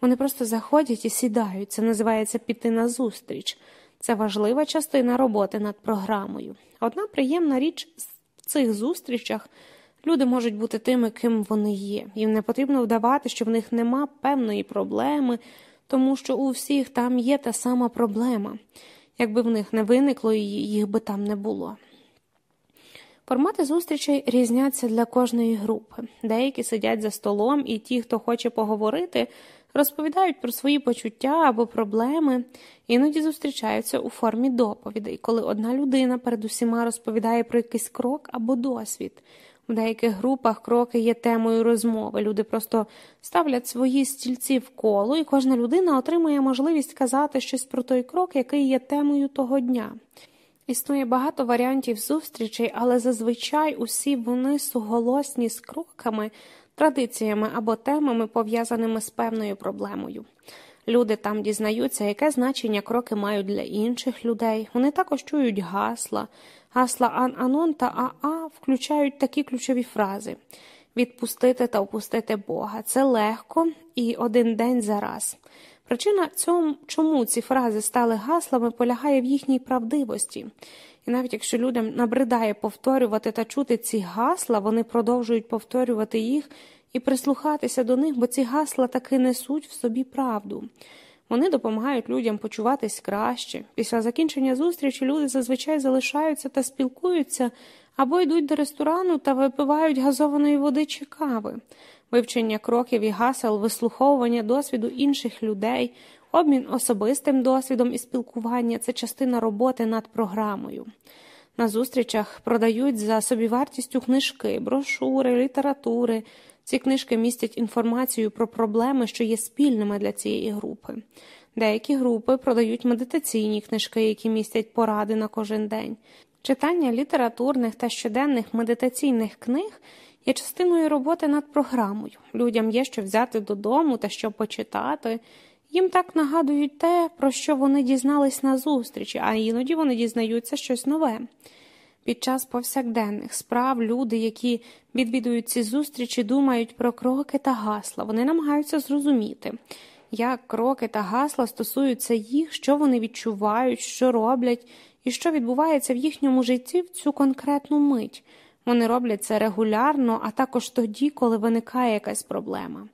Вони просто заходять і сідають. Це називається піти на зустріч. Це важлива частина роботи над програмою. Одна приємна річ в цих зустрічах. Люди можуть бути тими, ким вони є. Їм не потрібно вдавати, що в них нема певної проблеми, тому що у всіх там є та сама проблема. Якби в них не виникло їх би там не було. Формати зустрічей різняться для кожної групи. Деякі сидять за столом, і ті, хто хоче поговорити, розповідають про свої почуття або проблеми, іноді зустрічаються у формі доповідей, коли одна людина перед усіма розповідає про якийсь крок або досвід. В деяких групах кроки є темою розмови. Люди просто ставлять свої стільці в коло, і кожна людина отримує можливість казати щось про той крок, який є темою того дня. Існує багато варіантів зустрічей, але зазвичай усі вони суголосні з кроками, традиціями або темами, пов'язаними з певною проблемою. Люди там дізнаються, яке значення кроки мають для інших людей. Вони також чують гасла. Гасла Ан Анон та Аа включають такі ключові фрази відпустити та опустити Бога. Це легко і один день за раз. Причина цьому, чому ці фрази стали гаслами, полягає в їхній правдивості. І навіть якщо людям набридає повторювати та чути ці гасла, вони продовжують повторювати їх і прислухатися до них, бо ці гасла таки несуть в собі правду. Вони допомагають людям почуватись краще. Після закінчення зустрічі люди зазвичай залишаються та спілкуються або йдуть до ресторану та випивають газованої води чи кави. Вивчення кроків і гасел, вислуховування досвіду інших людей, обмін особистим досвідом і спілкування це частина роботи над програмою. На зустрічах продають за собівартістю книжки, брошури, літератури. Ці книжки містять інформацію про проблеми, що є спільними для цієї групи. Деякі групи продають медитаційні книжки, які містять поради на кожен день. Читання літературних та щоденних медитаційних книг є частиною роботи над програмою. Людям є що взяти додому та що почитати. Їм так нагадують те, про що вони дізнались на зустрічі, а іноді вони дізнаються щось нове. Під час повсякденних справ люди, які відвідують ці зустрічі, думають про кроки та гасла. Вони намагаються зрозуміти, як кроки та гасла стосуються їх, що вони відчувають, що роблять і що відбувається в їхньому житті в цю конкретну мить. Вони роблять це регулярно, а також тоді, коли виникає якась проблема.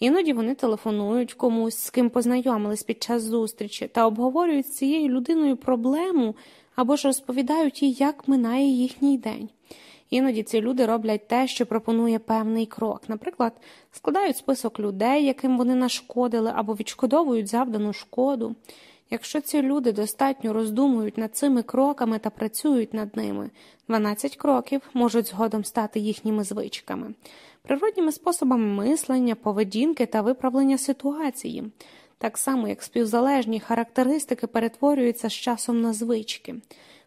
Іноді вони телефонують комусь, з ким познайомились під час зустрічі, та обговорюють з цією людиною проблему або ж розповідають їй, як минає їхній день. Іноді ці люди роблять те, що пропонує певний крок. Наприклад, складають список людей, яким вони нашкодили, або відшкодовують завдану шкоду. Якщо ці люди достатньо роздумують над цими кроками та працюють над ними, 12 кроків можуть згодом стати їхніми звичками, природніми способами мислення, поведінки та виправлення ситуації, так само як співзалежні характеристики перетворюються з часом на звички.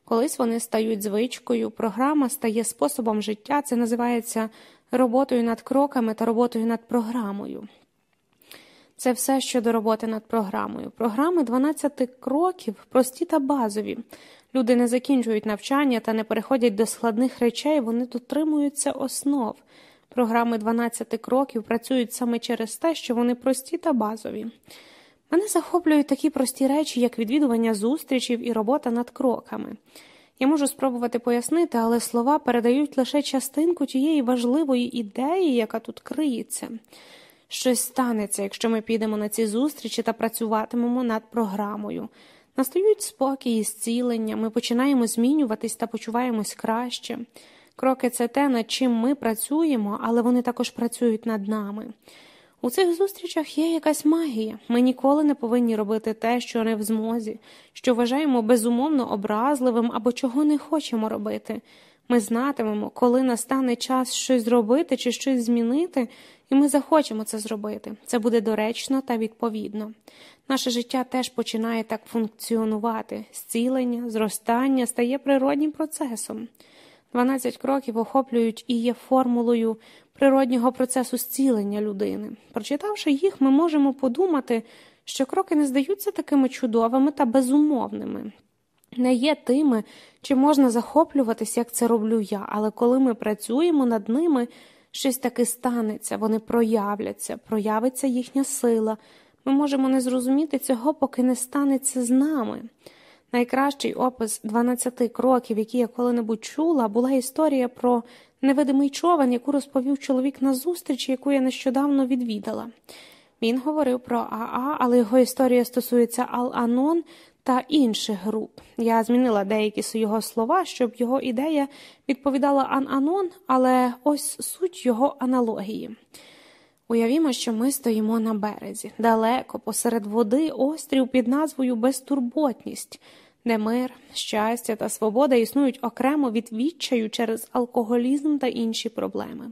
Колись вони стають звичкою, програма стає способом життя, це називається роботою над кроками та роботою над програмою. Це все щодо роботи над програмою. Програми 12 кроків прості та базові. Люди не закінчують навчання та не переходять до складних речей, вони дотримуються основ. Програми 12 кроків працюють саме через те, що вони прості та базові. Мене захоплюють такі прості речі, як відвідування зустрічів і робота над кроками. Я можу спробувати пояснити, але слова передають лише частинку тієї важливої ідеї, яка тут криється. Щось станеться, якщо ми підемо на ці зустрічі та працюватимемо над програмою. Настають спокій і зцілення, ми починаємо змінюватись та почуваємось краще. Кроки це те, над чим ми працюємо, але вони також працюють над нами. У цих зустрічах є якась магія. Ми ніколи не повинні робити те, що не в змозі, що вважаємо безумовно образливим або чого не хочемо робити. Ми знатимемо, коли настане час щось зробити чи щось змінити, і ми захочемо це зробити. Це буде доречно та відповідно. Наше життя теж починає так функціонувати. Зцілення, зростання стає природнім процесом. 12 кроків охоплюють і є формулою природнього процесу зцілення людини. Прочитавши їх, ми можемо подумати, що кроки не здаються такими чудовими та безумовними. Не є тими, чи можна захоплюватись, як це роблю я, але коли ми працюємо над ними, щось таки станеться, вони проявляться, проявиться їхня сила. Ми можемо не зрозуміти цього, поки не станеться з нами. Найкращий опис 12 кроків, які я коли-небудь чула, була історія про невидимий човен, яку розповів чоловік на зустрічі, яку я нещодавно відвідала. Він говорив про Аа, але його історія стосується Ал-Анон та інших груп. Я змінила деякі його слова, щоб його ідея відповідала Ан-Анон, але ось суть його аналогії. Уявімо, що ми стоїмо на березі, далеко посеред води острів під назвою Безтурботність, де мир, щастя та свобода існують окремо від відчаю через алкоголізм та інші проблеми.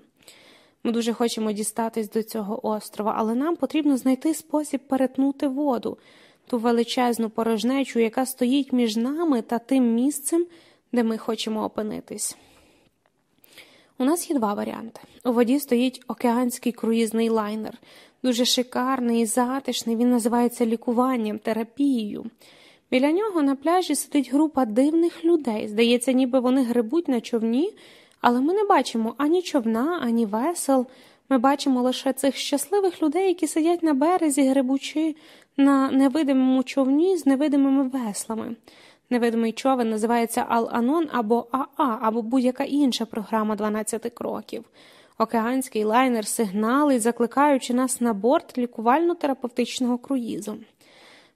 Ми дуже хочемо дістатись до цього острова, але нам потрібно знайти спосіб перетнути воду, ту величезну порожнечу, яка стоїть між нами та тим місцем, де ми хочемо опинитись. У нас є два варіанти. У воді стоїть океанський круїзний лайнер, дуже шикарний і затишний. Він називається лікуванням, терапією. Біля нього на пляжі сидить група дивних людей. Здається, ніби вони грибуть на човні, але ми не бачимо ані човна, ані весел. Ми бачимо лише цих щасливих людей, які сидять на березі, грибучи на невидимому човні з невидимими веслами. Невидимий човен називається Ал-Анон або АА, або будь-яка інша програма 12 кроків. Океанський лайнер сигналить, закликаючи нас на борт лікувально-терапевтичного круїзу.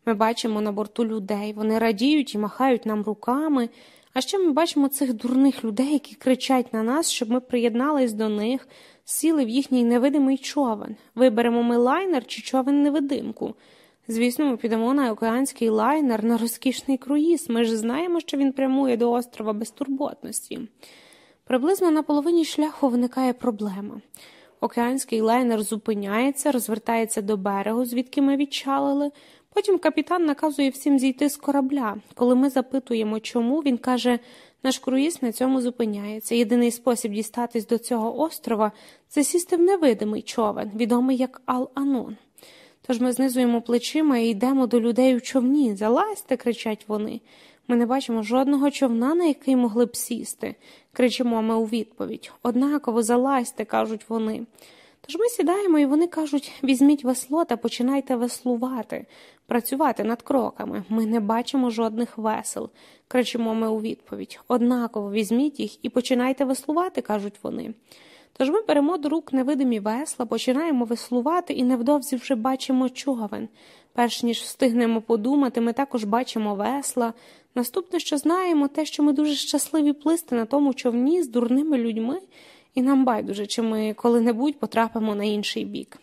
Ми бачимо на борту людей, вони радіють і махають нам руками. А ще ми бачимо цих дурних людей, які кричать на нас, щоб ми приєднались до них, сіли в їхній невидимий човен. Виберемо ми лайнер чи човен невидимку. Звісно, ми підемо на океанський лайнер, на розкішний круїз. Ми ж знаємо, що він прямує до острова безтурботності. Приблизно на половині шляху виникає проблема. Океанський лайнер зупиняється, розвертається до берегу, звідки ми відчалили. Потім капітан наказує всім зійти з корабля. Коли ми запитуємо, чому, він каже, наш круїз на цьому зупиняється. Єдиний спосіб дістатись до цього острова це сісти в невидимий човен, відомий як Ал-Анон. Тож ми знизуємо плечима і йдемо до людей у човні. Залазьте, кричать вони. Ми не бачимо жодного човна, на який могли б сісти, кричимо ми у відповідь. Однаково залазьте, кажуть вони. Тож ми сідаємо і вони кажуть візьміть весло та починайте веслувати, працювати над кроками. Ми не бачимо жодних весел, кричимо ми у відповідь. Однаково візьміть їх і починайте веслувати, кажуть вони. Тож ми беремо до рук невидимі весла, починаємо веслувати і невдовзі вже бачимо човен. Перш ніж встигнемо подумати, ми також бачимо весла. Наступне, що знаємо, те, що ми дуже щасливі плисти на тому човні з дурними людьми, і нам байдуже, чи ми коли-небудь потрапимо на інший бік.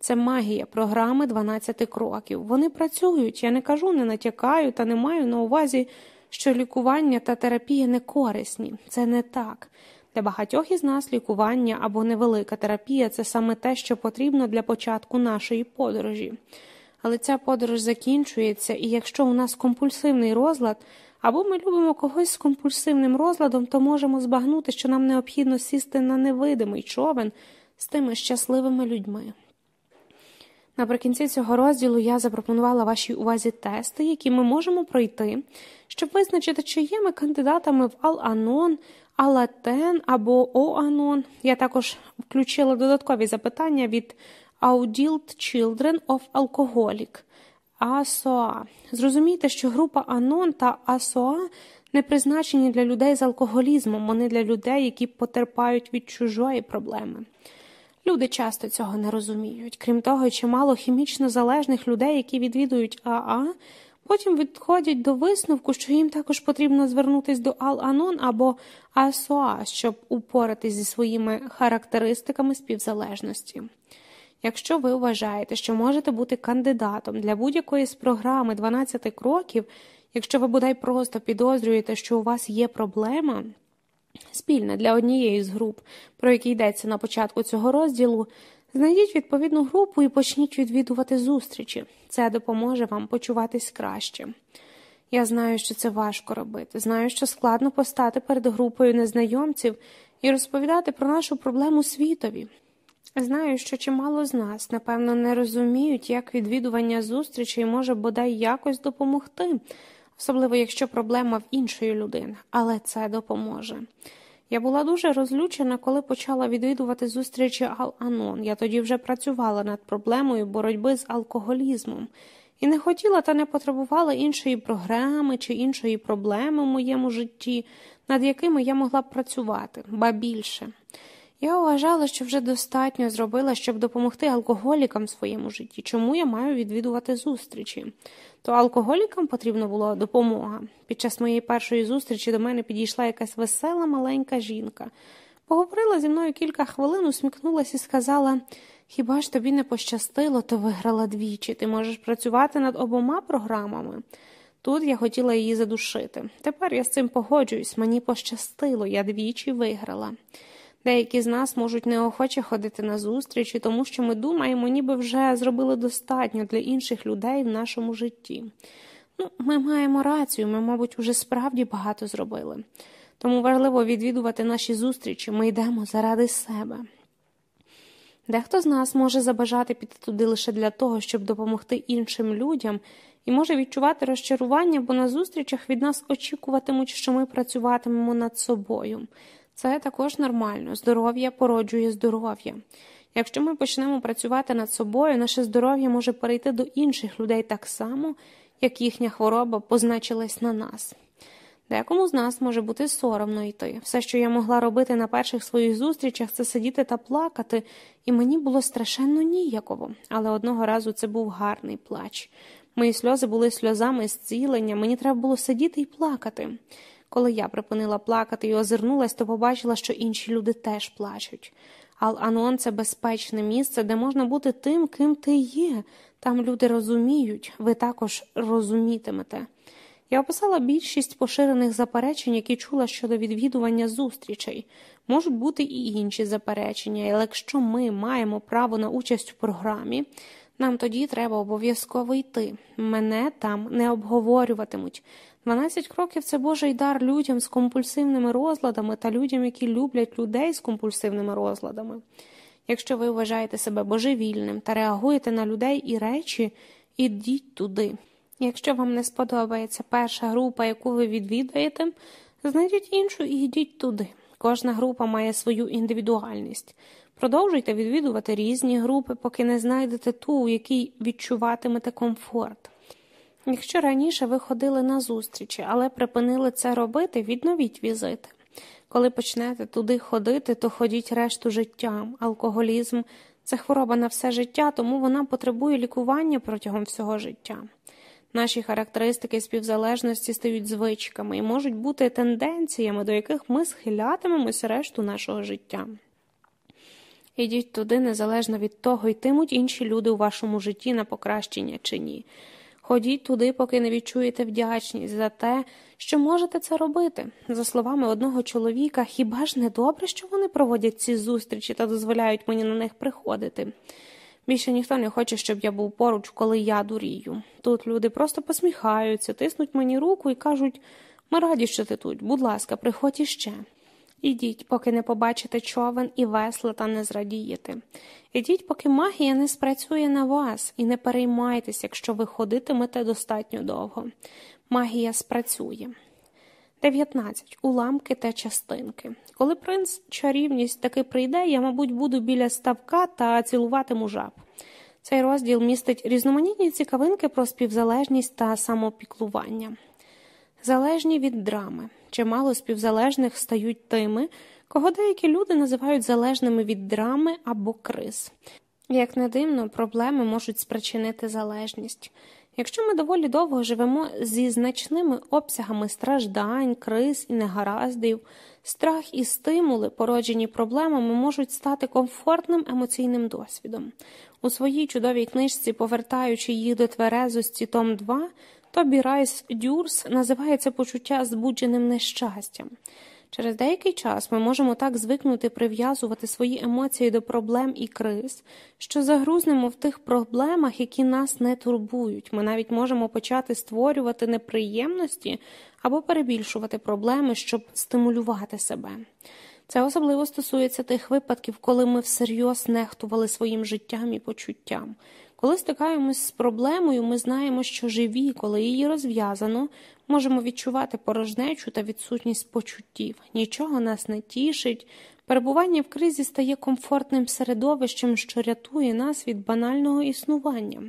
Це магія програми 12 кроків. Вони працюють, я не кажу, не натякаю та не маю на увазі, що лікування та терапія не корисні. Це не так. Для багатьох із нас лікування або невелика терапія це саме те, що потрібно для початку нашої подорожі. Але ця подорож закінчується, і якщо у нас компульсивний розлад, або ми любимо когось з компульсивним розладом, то можемо збагнути, що нам необхідно сісти на невидимий човен з тими щасливими людьми. Наприкінці цього розділу я запропонувала вашій увазі тести, які ми можемо пройти, щоб визначити, чи є ми кандидатами в Ал-Анон, Алатен або Оанон. Я також включила додаткові запитання від Audilled Children of Alcoholic АСОА. Зрозумійте, що група Анон та АСОА не призначені для людей з алкоголізмом, вони для людей, які потерпають від чужої проблеми. Люди часто цього не розуміють. Крім того, чимало хімічно залежних людей, які відвідують АА, потім відходять до висновку, що їм також потрібно звернутися до Ал-Анон або АСОА, щоб упоратись зі своїми характеристиками співзалежності. Якщо ви вважаєте, що можете бути кандидатом для будь-якої з програми 12 кроків, якщо ви бодай просто підозрюєте, що у вас є проблема, спільна для однієї з груп, про які йдеться на початку цього розділу, знайдіть відповідну групу і почніть відвідувати зустрічі. Це допоможе вам почуватись краще. Я знаю, що це важко робити. Знаю, що складно постати перед групою незнайомців і розповідати про нашу проблему світові. Знаю, що чимало з нас, напевно, не розуміють, як відвідування зустрічей може бодай якось допомогти, особливо якщо проблема в іншої людини, але це допоможе. Я була дуже розлючена, коли почала відвідувати зустрічі Ал-Анон. Я тоді вже працювала над проблемою боротьби з алкоголізмом і не хотіла та не потребувала іншої програми чи іншої проблеми в моєму житті, над якими я могла б працювати, ба більше. Я вважала, що вже достатньо зробила, щоб допомогти алкоголікам в своєму житті. Чому я маю відвідувати зустрічі? То алкоголікам потрібна була допомога. Під час моєї першої зустрічі до мене підійшла якась весела маленька жінка. Поговорила зі мною кілька хвилин, усміхнулася і сказала Хіба ж тобі не пощастило, то виграла двічі. Ти можеш працювати над обома програмами. Тут я хотіла її задушити. Тепер я з цим погоджуюсь, мені пощастило, я двічі виграла. Деякі з нас можуть неохоче ходити на зустрічі, тому що ми думаємо, ніби вже зробили достатньо для інших людей в нашому житті. Ну, Ми маємо рацію, ми, мабуть, уже справді багато зробили. Тому важливо відвідувати наші зустрічі, ми йдемо заради себе. Дехто з нас може забажати піти туди лише для того, щоб допомогти іншим людям, і може відчувати розчарування, бо на зустрічах від нас очікуватимуть, що ми працюватимемо над собою. Це також нормально. Здоров'я породжує здоров'я. Якщо ми почнемо працювати над собою, наше здоров'я може перейти до інших людей так само, як їхня хвороба позначилась на нас. Декому з нас може бути соромно йти. Все, що я могла робити на перших своїх зустрічах, це сидіти та плакати, і мені було страшенно ніяково, але одного разу це був гарний плач. Мої сльози були сльозами зцілення, мені треба було сидіти і плакати. Коли я припинила плакати і озирнулась, то побачила, що інші люди теж плачуть. Ал-Анон це безпечне місце, де можна бути тим, ким ти є. Там люди розуміють, ви також розумітимете. Я описала більшість поширених заперечень, які чула щодо відвідування зустрічей. Можуть бути і інші заперечення, але якщо ми маємо право на участь у програмі, нам тоді треба обов'язково йти. Мене там не обговорюватимуть. 12 кроків це божий дар людям з компульсивними розладами та людям, які люблять людей з компульсивними розладами. Якщо ви вважаєте себе божевільним та реагуєте на людей і речі, ідіть туди. Якщо вам не сподобається перша група, яку ви відвідаєте, знайдіть іншу і йдіть туди. Кожна група має свою індивідуальність. Продовжуйте відвідувати різні групи, поки не знайдете ту, у якій відчуватимете комфорт. Якщо раніше ви ходили на зустрічі, але припинили це робити, відновіть візити. Коли почнете туди ходити, то ходіть решту життя. Алкоголізм це хвороба на все життя, тому вона потребує лікування протягом всього життя. Наші характеристики співзалежності стають звичками і можуть бути тенденціями, до яких ми схилятимемося решту нашого життя. Ідіть туди незалежно від того, йтимуть інші люди у вашому житті на покращення чи ні. Ходіть туди, поки не відчуєте вдячність за те, що можете це робити. За словами одного чоловіка, хіба ж не добре, що вони проводять ці зустрічі та дозволяють мені на них приходити? Більше ніхто не хоче, щоб я був поруч, коли я дурію. Тут люди просто посміхаються, тиснуть мені руку і кажуть ми раді, що ти тут, будь ласка, приходь іще. Ідіть, поки не побачите човен і весла та не зрадієте. Ідіть, поки магія не спрацює на вас, і не переймайтесь, якщо ви ходитимете достатньо довго. Магія спрацює. 19. Уламки та частинки. Коли принц чарівність таки прийде, я, мабуть, буду біля ставка та цілуватиму жаб. Цей розділ містить різноманітні цікавинки про співзалежність та самопіклування. Залежні від драми. Чимало співзалежних стають тими, кого деякі люди називають залежними від драми або криз. Як не дивно, проблеми можуть спричинити залежність. Якщо ми доволі довго живемо зі значними обсягами страждань, криз і негараздів, страх і стимули, породжені проблемами, можуть стати комфортним емоційним досвідом. У своїй чудовій книжці, повертаючи їх до тверезості Том 2, Тобі Райс Дюрс називає це почуття збудженим нещастям. Через деякий час ми можемо так звикнути прив'язувати свої емоції до проблем і криз, що загрузнемо в тих проблемах, які нас не турбують. Ми навіть можемо почати створювати неприємності або перебільшувати проблеми, щоб стимулювати себе. Це особливо стосується тих випадків, коли ми всерйоз нехтували своїм життям і почуттям. Коли стикаємось з проблемою, ми знаємо, що живі, коли її розв'язано, можемо відчувати порожнечу та відсутність почуттів. Нічого нас не тішить. Перебування в кризі стає комфортним середовищем, що рятує нас від банального існування.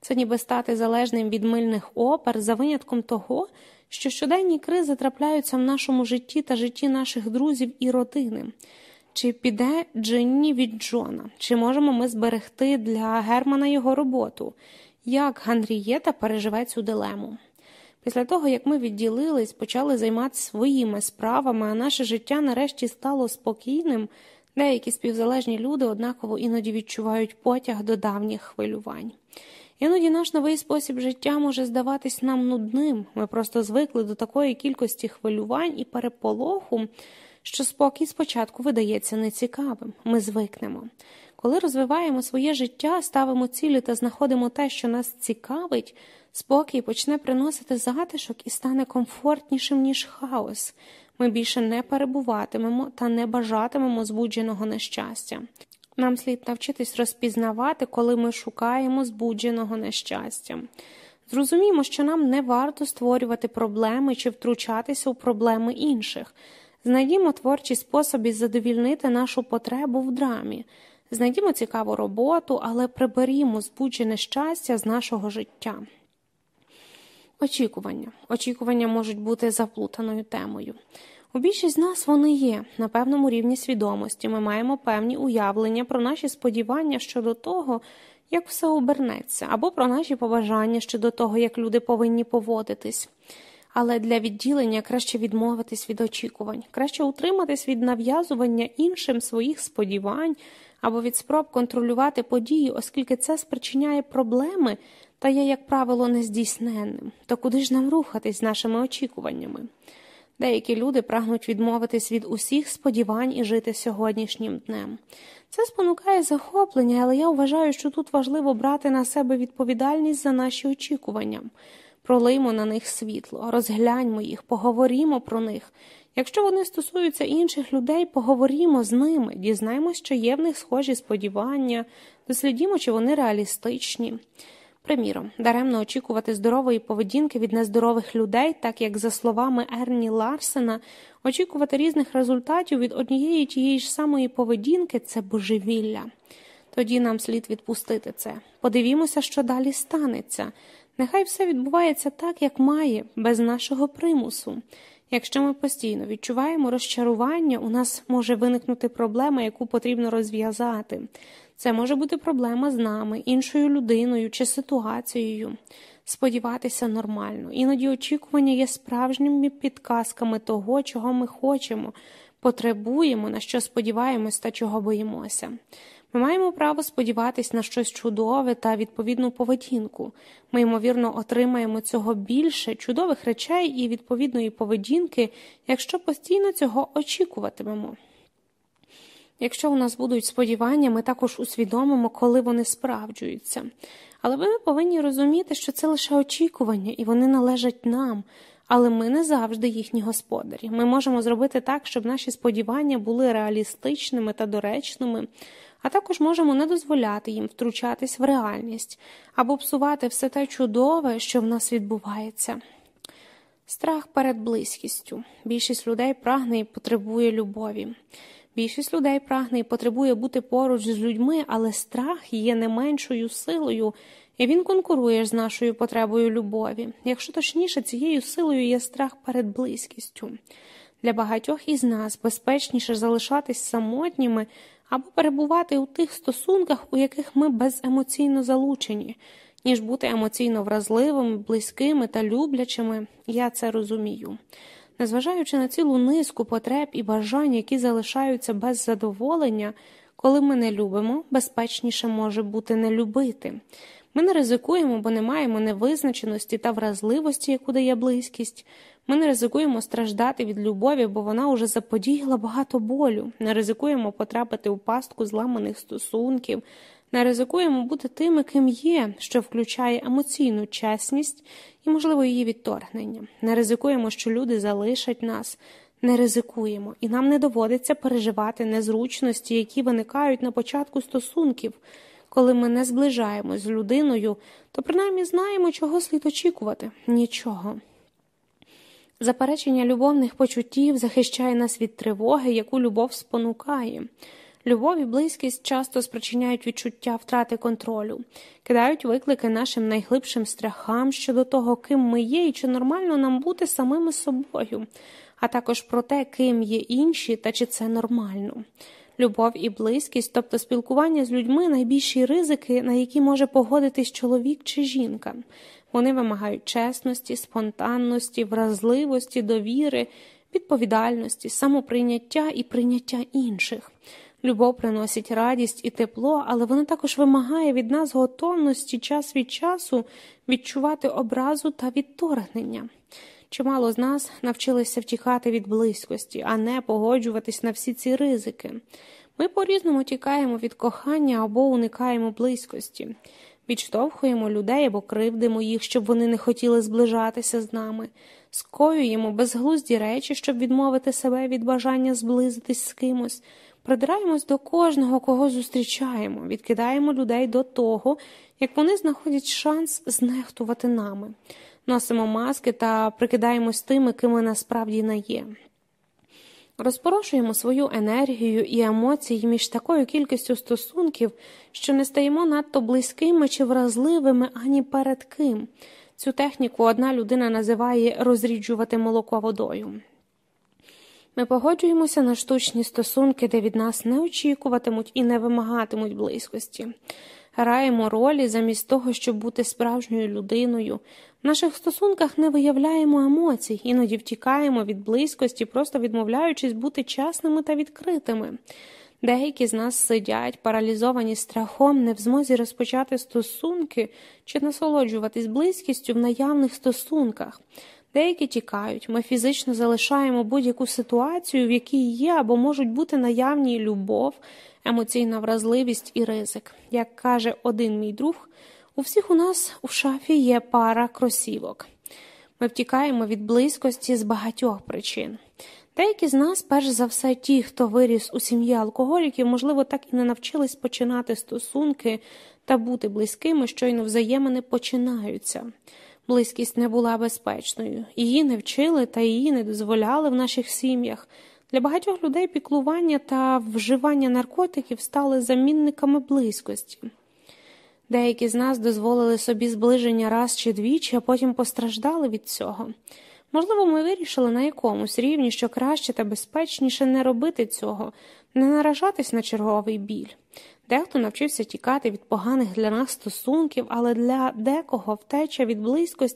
Це ніби стати залежним від мильних опер за винятком того, що щоденні кризи трапляються в нашому житті та житті наших друзів і родини. Чи піде Джинні від Джона? Чи можемо ми зберегти для Германа його роботу? Як Ганрієта переживе цю дилему? Після того, як ми відділились, почали займатися своїми справами, а наше життя нарешті стало спокійним, деякі співзалежні люди однаково іноді відчувають потяг до давніх хвилювань. Іноді наш новий спосіб життя може здаватись нам нудним. Ми просто звикли до такої кількості хвилювань і переполоху що спокій спочатку видається нецікавим, ми звикнемо. Коли розвиваємо своє життя, ставимо цілі та знаходимо те, що нас цікавить, спокій почне приносити затишок і стане комфортнішим, ніж хаос. Ми більше не перебуватимемо та не бажатимемо збудженого нещастя. Нам слід навчитись розпізнавати, коли ми шукаємо збудженого нещастя. Зрозуміємо, що нам не варто створювати проблеми чи втручатися у проблеми інших. Знайдімо творчі способи задовільнити нашу потребу в драмі. Знайдімо цікаву роботу, але приберімо збуджене щастя з нашого життя. Очікування. Очікування можуть бути заплутаною темою. У більшість з нас вони є на певному рівні свідомості. Ми маємо певні уявлення про наші сподівання щодо того, як все обернеться, або про наші побажання щодо того, як люди повинні поводитись. Але для відділення краще відмовитись від очікувань, краще утриматись від нав'язування іншим своїх сподівань або від спроб контролювати події, оскільки це спричиняє проблеми та є, як правило, нездійсненним. То куди ж нам рухатись з нашими очікуваннями? Деякі люди прагнуть відмовитись від усіх сподівань і жити сьогоднішнім днем. Це спонукає захоплення, але я вважаю, що тут важливо брати на себе відповідальність за наші очікування. Пролиймо на них світло, розгляньмо їх, поговоримо про них. Якщо вони стосуються інших людей, поговоримо з ними, дізнаємось, що є в них схожі сподівання, дослідімо, чи вони реалістичні. Приміром, даремно очікувати здорової поведінки від нездорових людей, так як, за словами Ерні Ларсена, очікувати різних результатів від однієї тієї ж самої поведінки це божевілля. Тоді нам слід відпустити це. Подивімося, що далі станеться. Нехай все відбувається так, як має, без нашого примусу. Якщо ми постійно відчуваємо розчарування, у нас може виникнути проблема, яку потрібно розв'язати. Це може бути проблема з нами, іншою людиною чи ситуацією. Сподіватися нормально. Іноді очікування є справжніми підказками того, чого ми хочемо, потребуємо, на що сподіваємось та чого боїмося. Ми маємо право сподіватись на щось чудове та відповідну поведінку. Ми, ймовірно, отримаємо цього більше чудових речей і відповідної поведінки, якщо постійно цього очікуватимемо. Якщо у нас будуть сподівання, ми також усвідомимо, коли вони справджуються. Але ми повинні розуміти, що це лише очікування, і вони належать нам, але ми не завжди їхні господарі. Ми можемо зробити так, щоб наші сподівання були реалістичними та доречними, а також можемо не дозволяти їм втручатись в реальність або псувати все те чудове, що в нас відбувається. Страх перед близькістю. Більшість людей прагне і потребує любові. Більшість людей прагне і потребує бути поруч з людьми, але страх є не меншою силою, і він конкурує з нашою потребою любові. Якщо точніше, цією силою є страх перед близькістю. Для багатьох із нас безпечніше залишатись самотніми або перебувати у тих стосунках, у яких ми беземоційно залучені, ніж бути емоційно вразливими, близькими та люблячими. Я це розумію. Незважаючи на цілу низку потреб і бажань, які залишаються без задоволення, коли ми не любимо, безпечніше може бути не любити. Ми не ризикуємо, бо не маємо невизначеності та вразливості, яку дає близькість. Ми не ризикуємо страждати від любові, бо вона уже заподіяла багато болю, не ризикуємо потрапити у пастку зламаних стосунків, не ризикуємо бути тими, ким є, що включає емоційну чесність і, можливо, її відторгнення. Не ризикуємо, що люди залишать нас, не ризикуємо, і нам не доводиться переживати незручності, які виникають на початку стосунків. Коли ми не зближаємось з людиною, то принаймні знаємо, чого слід очікувати нічого. Заперечення любовних почуттів захищає нас від тривоги, яку любов спонукає. Любов і близькість часто спричиняють відчуття втрати контролю, кидають виклики нашим найглибшим страхам щодо того, ким ми є і чи нормально нам бути самими собою, а також про те, ким є інші та чи це нормально. Любов і близькість, тобто спілкування з людьми найбільші ризики, на які може погодитись чоловік чи жінка. Вони вимагають чесності, спонтанності, вразливості, довіри, відповідальності, самоприйняття і прийняття інших. Любов приносить радість і тепло, але вона також вимагає від нас готовності час від часу відчувати образу та відторгнення. Чимало з нас навчилися втікати від близькості, а не погоджуватись на всі ці ризики. Ми по різному тікаємо від кохання або уникаємо близькості, відштовхуємо людей або кривдимо їх, щоб вони не хотіли зближатися з нами, скоюємо безглузді речі, щоб відмовити себе від бажання зблизитись з кимось. Придираємось до кожного, кого зустрічаємо, відкидаємо людей до того, як вони знаходять шанс знехтувати нами, носимо маски та прикидаємось тими, ким ми насправді не є. Розпорошуємо свою енергію і емоції між такою кількістю стосунків, що не стаємо надто близькими чи вразливими ані перед ким. Цю техніку одна людина називає розріджувати молоко водою. Ми погоджуємося на штучні стосунки, де від нас не очікуватимуть і не вимагатимуть близькості. Граємо ролі замість того, щоб бути справжньою людиною. В наших стосунках не виявляємо емоцій, іноді втікаємо від близькості, просто відмовляючись бути чесними та відкритими. Деякі з нас сидять, паралізовані страхом, не в змозі розпочати стосунки чи насолоджуватись близькістю в наявних стосунках. Деякі тікають, ми фізично залишаємо будь-яку ситуацію, в якій є або можуть бути наявні любов, емоційна вразливість і ризик. Як каже один мій друг, у всіх у нас у шафі є пара кросівок. Ми втікаємо від близькості з багатьох причин. Деякі з нас, перш за все, ті, хто виріс у сім'ї алкоголіків, можливо, так і не навчились починати стосунки та бути близькими, щойно взаємини починаються. Близькість не була безпечною, її не вчили та її не дозволяли в наших сім'ях. Для багатьох людей піклування та вживання наркотиків стали замінниками близькості. Деякі з нас дозволили собі зближення раз чи двічі, а потім постраждали від цього. Можливо, ми вирішили на якомусь рівні, що краще та безпечніше не робити цього, не наражатись на черговий біль. Дехто навчився тікати від поганих для нас стосунків, але для декого втеча від близькості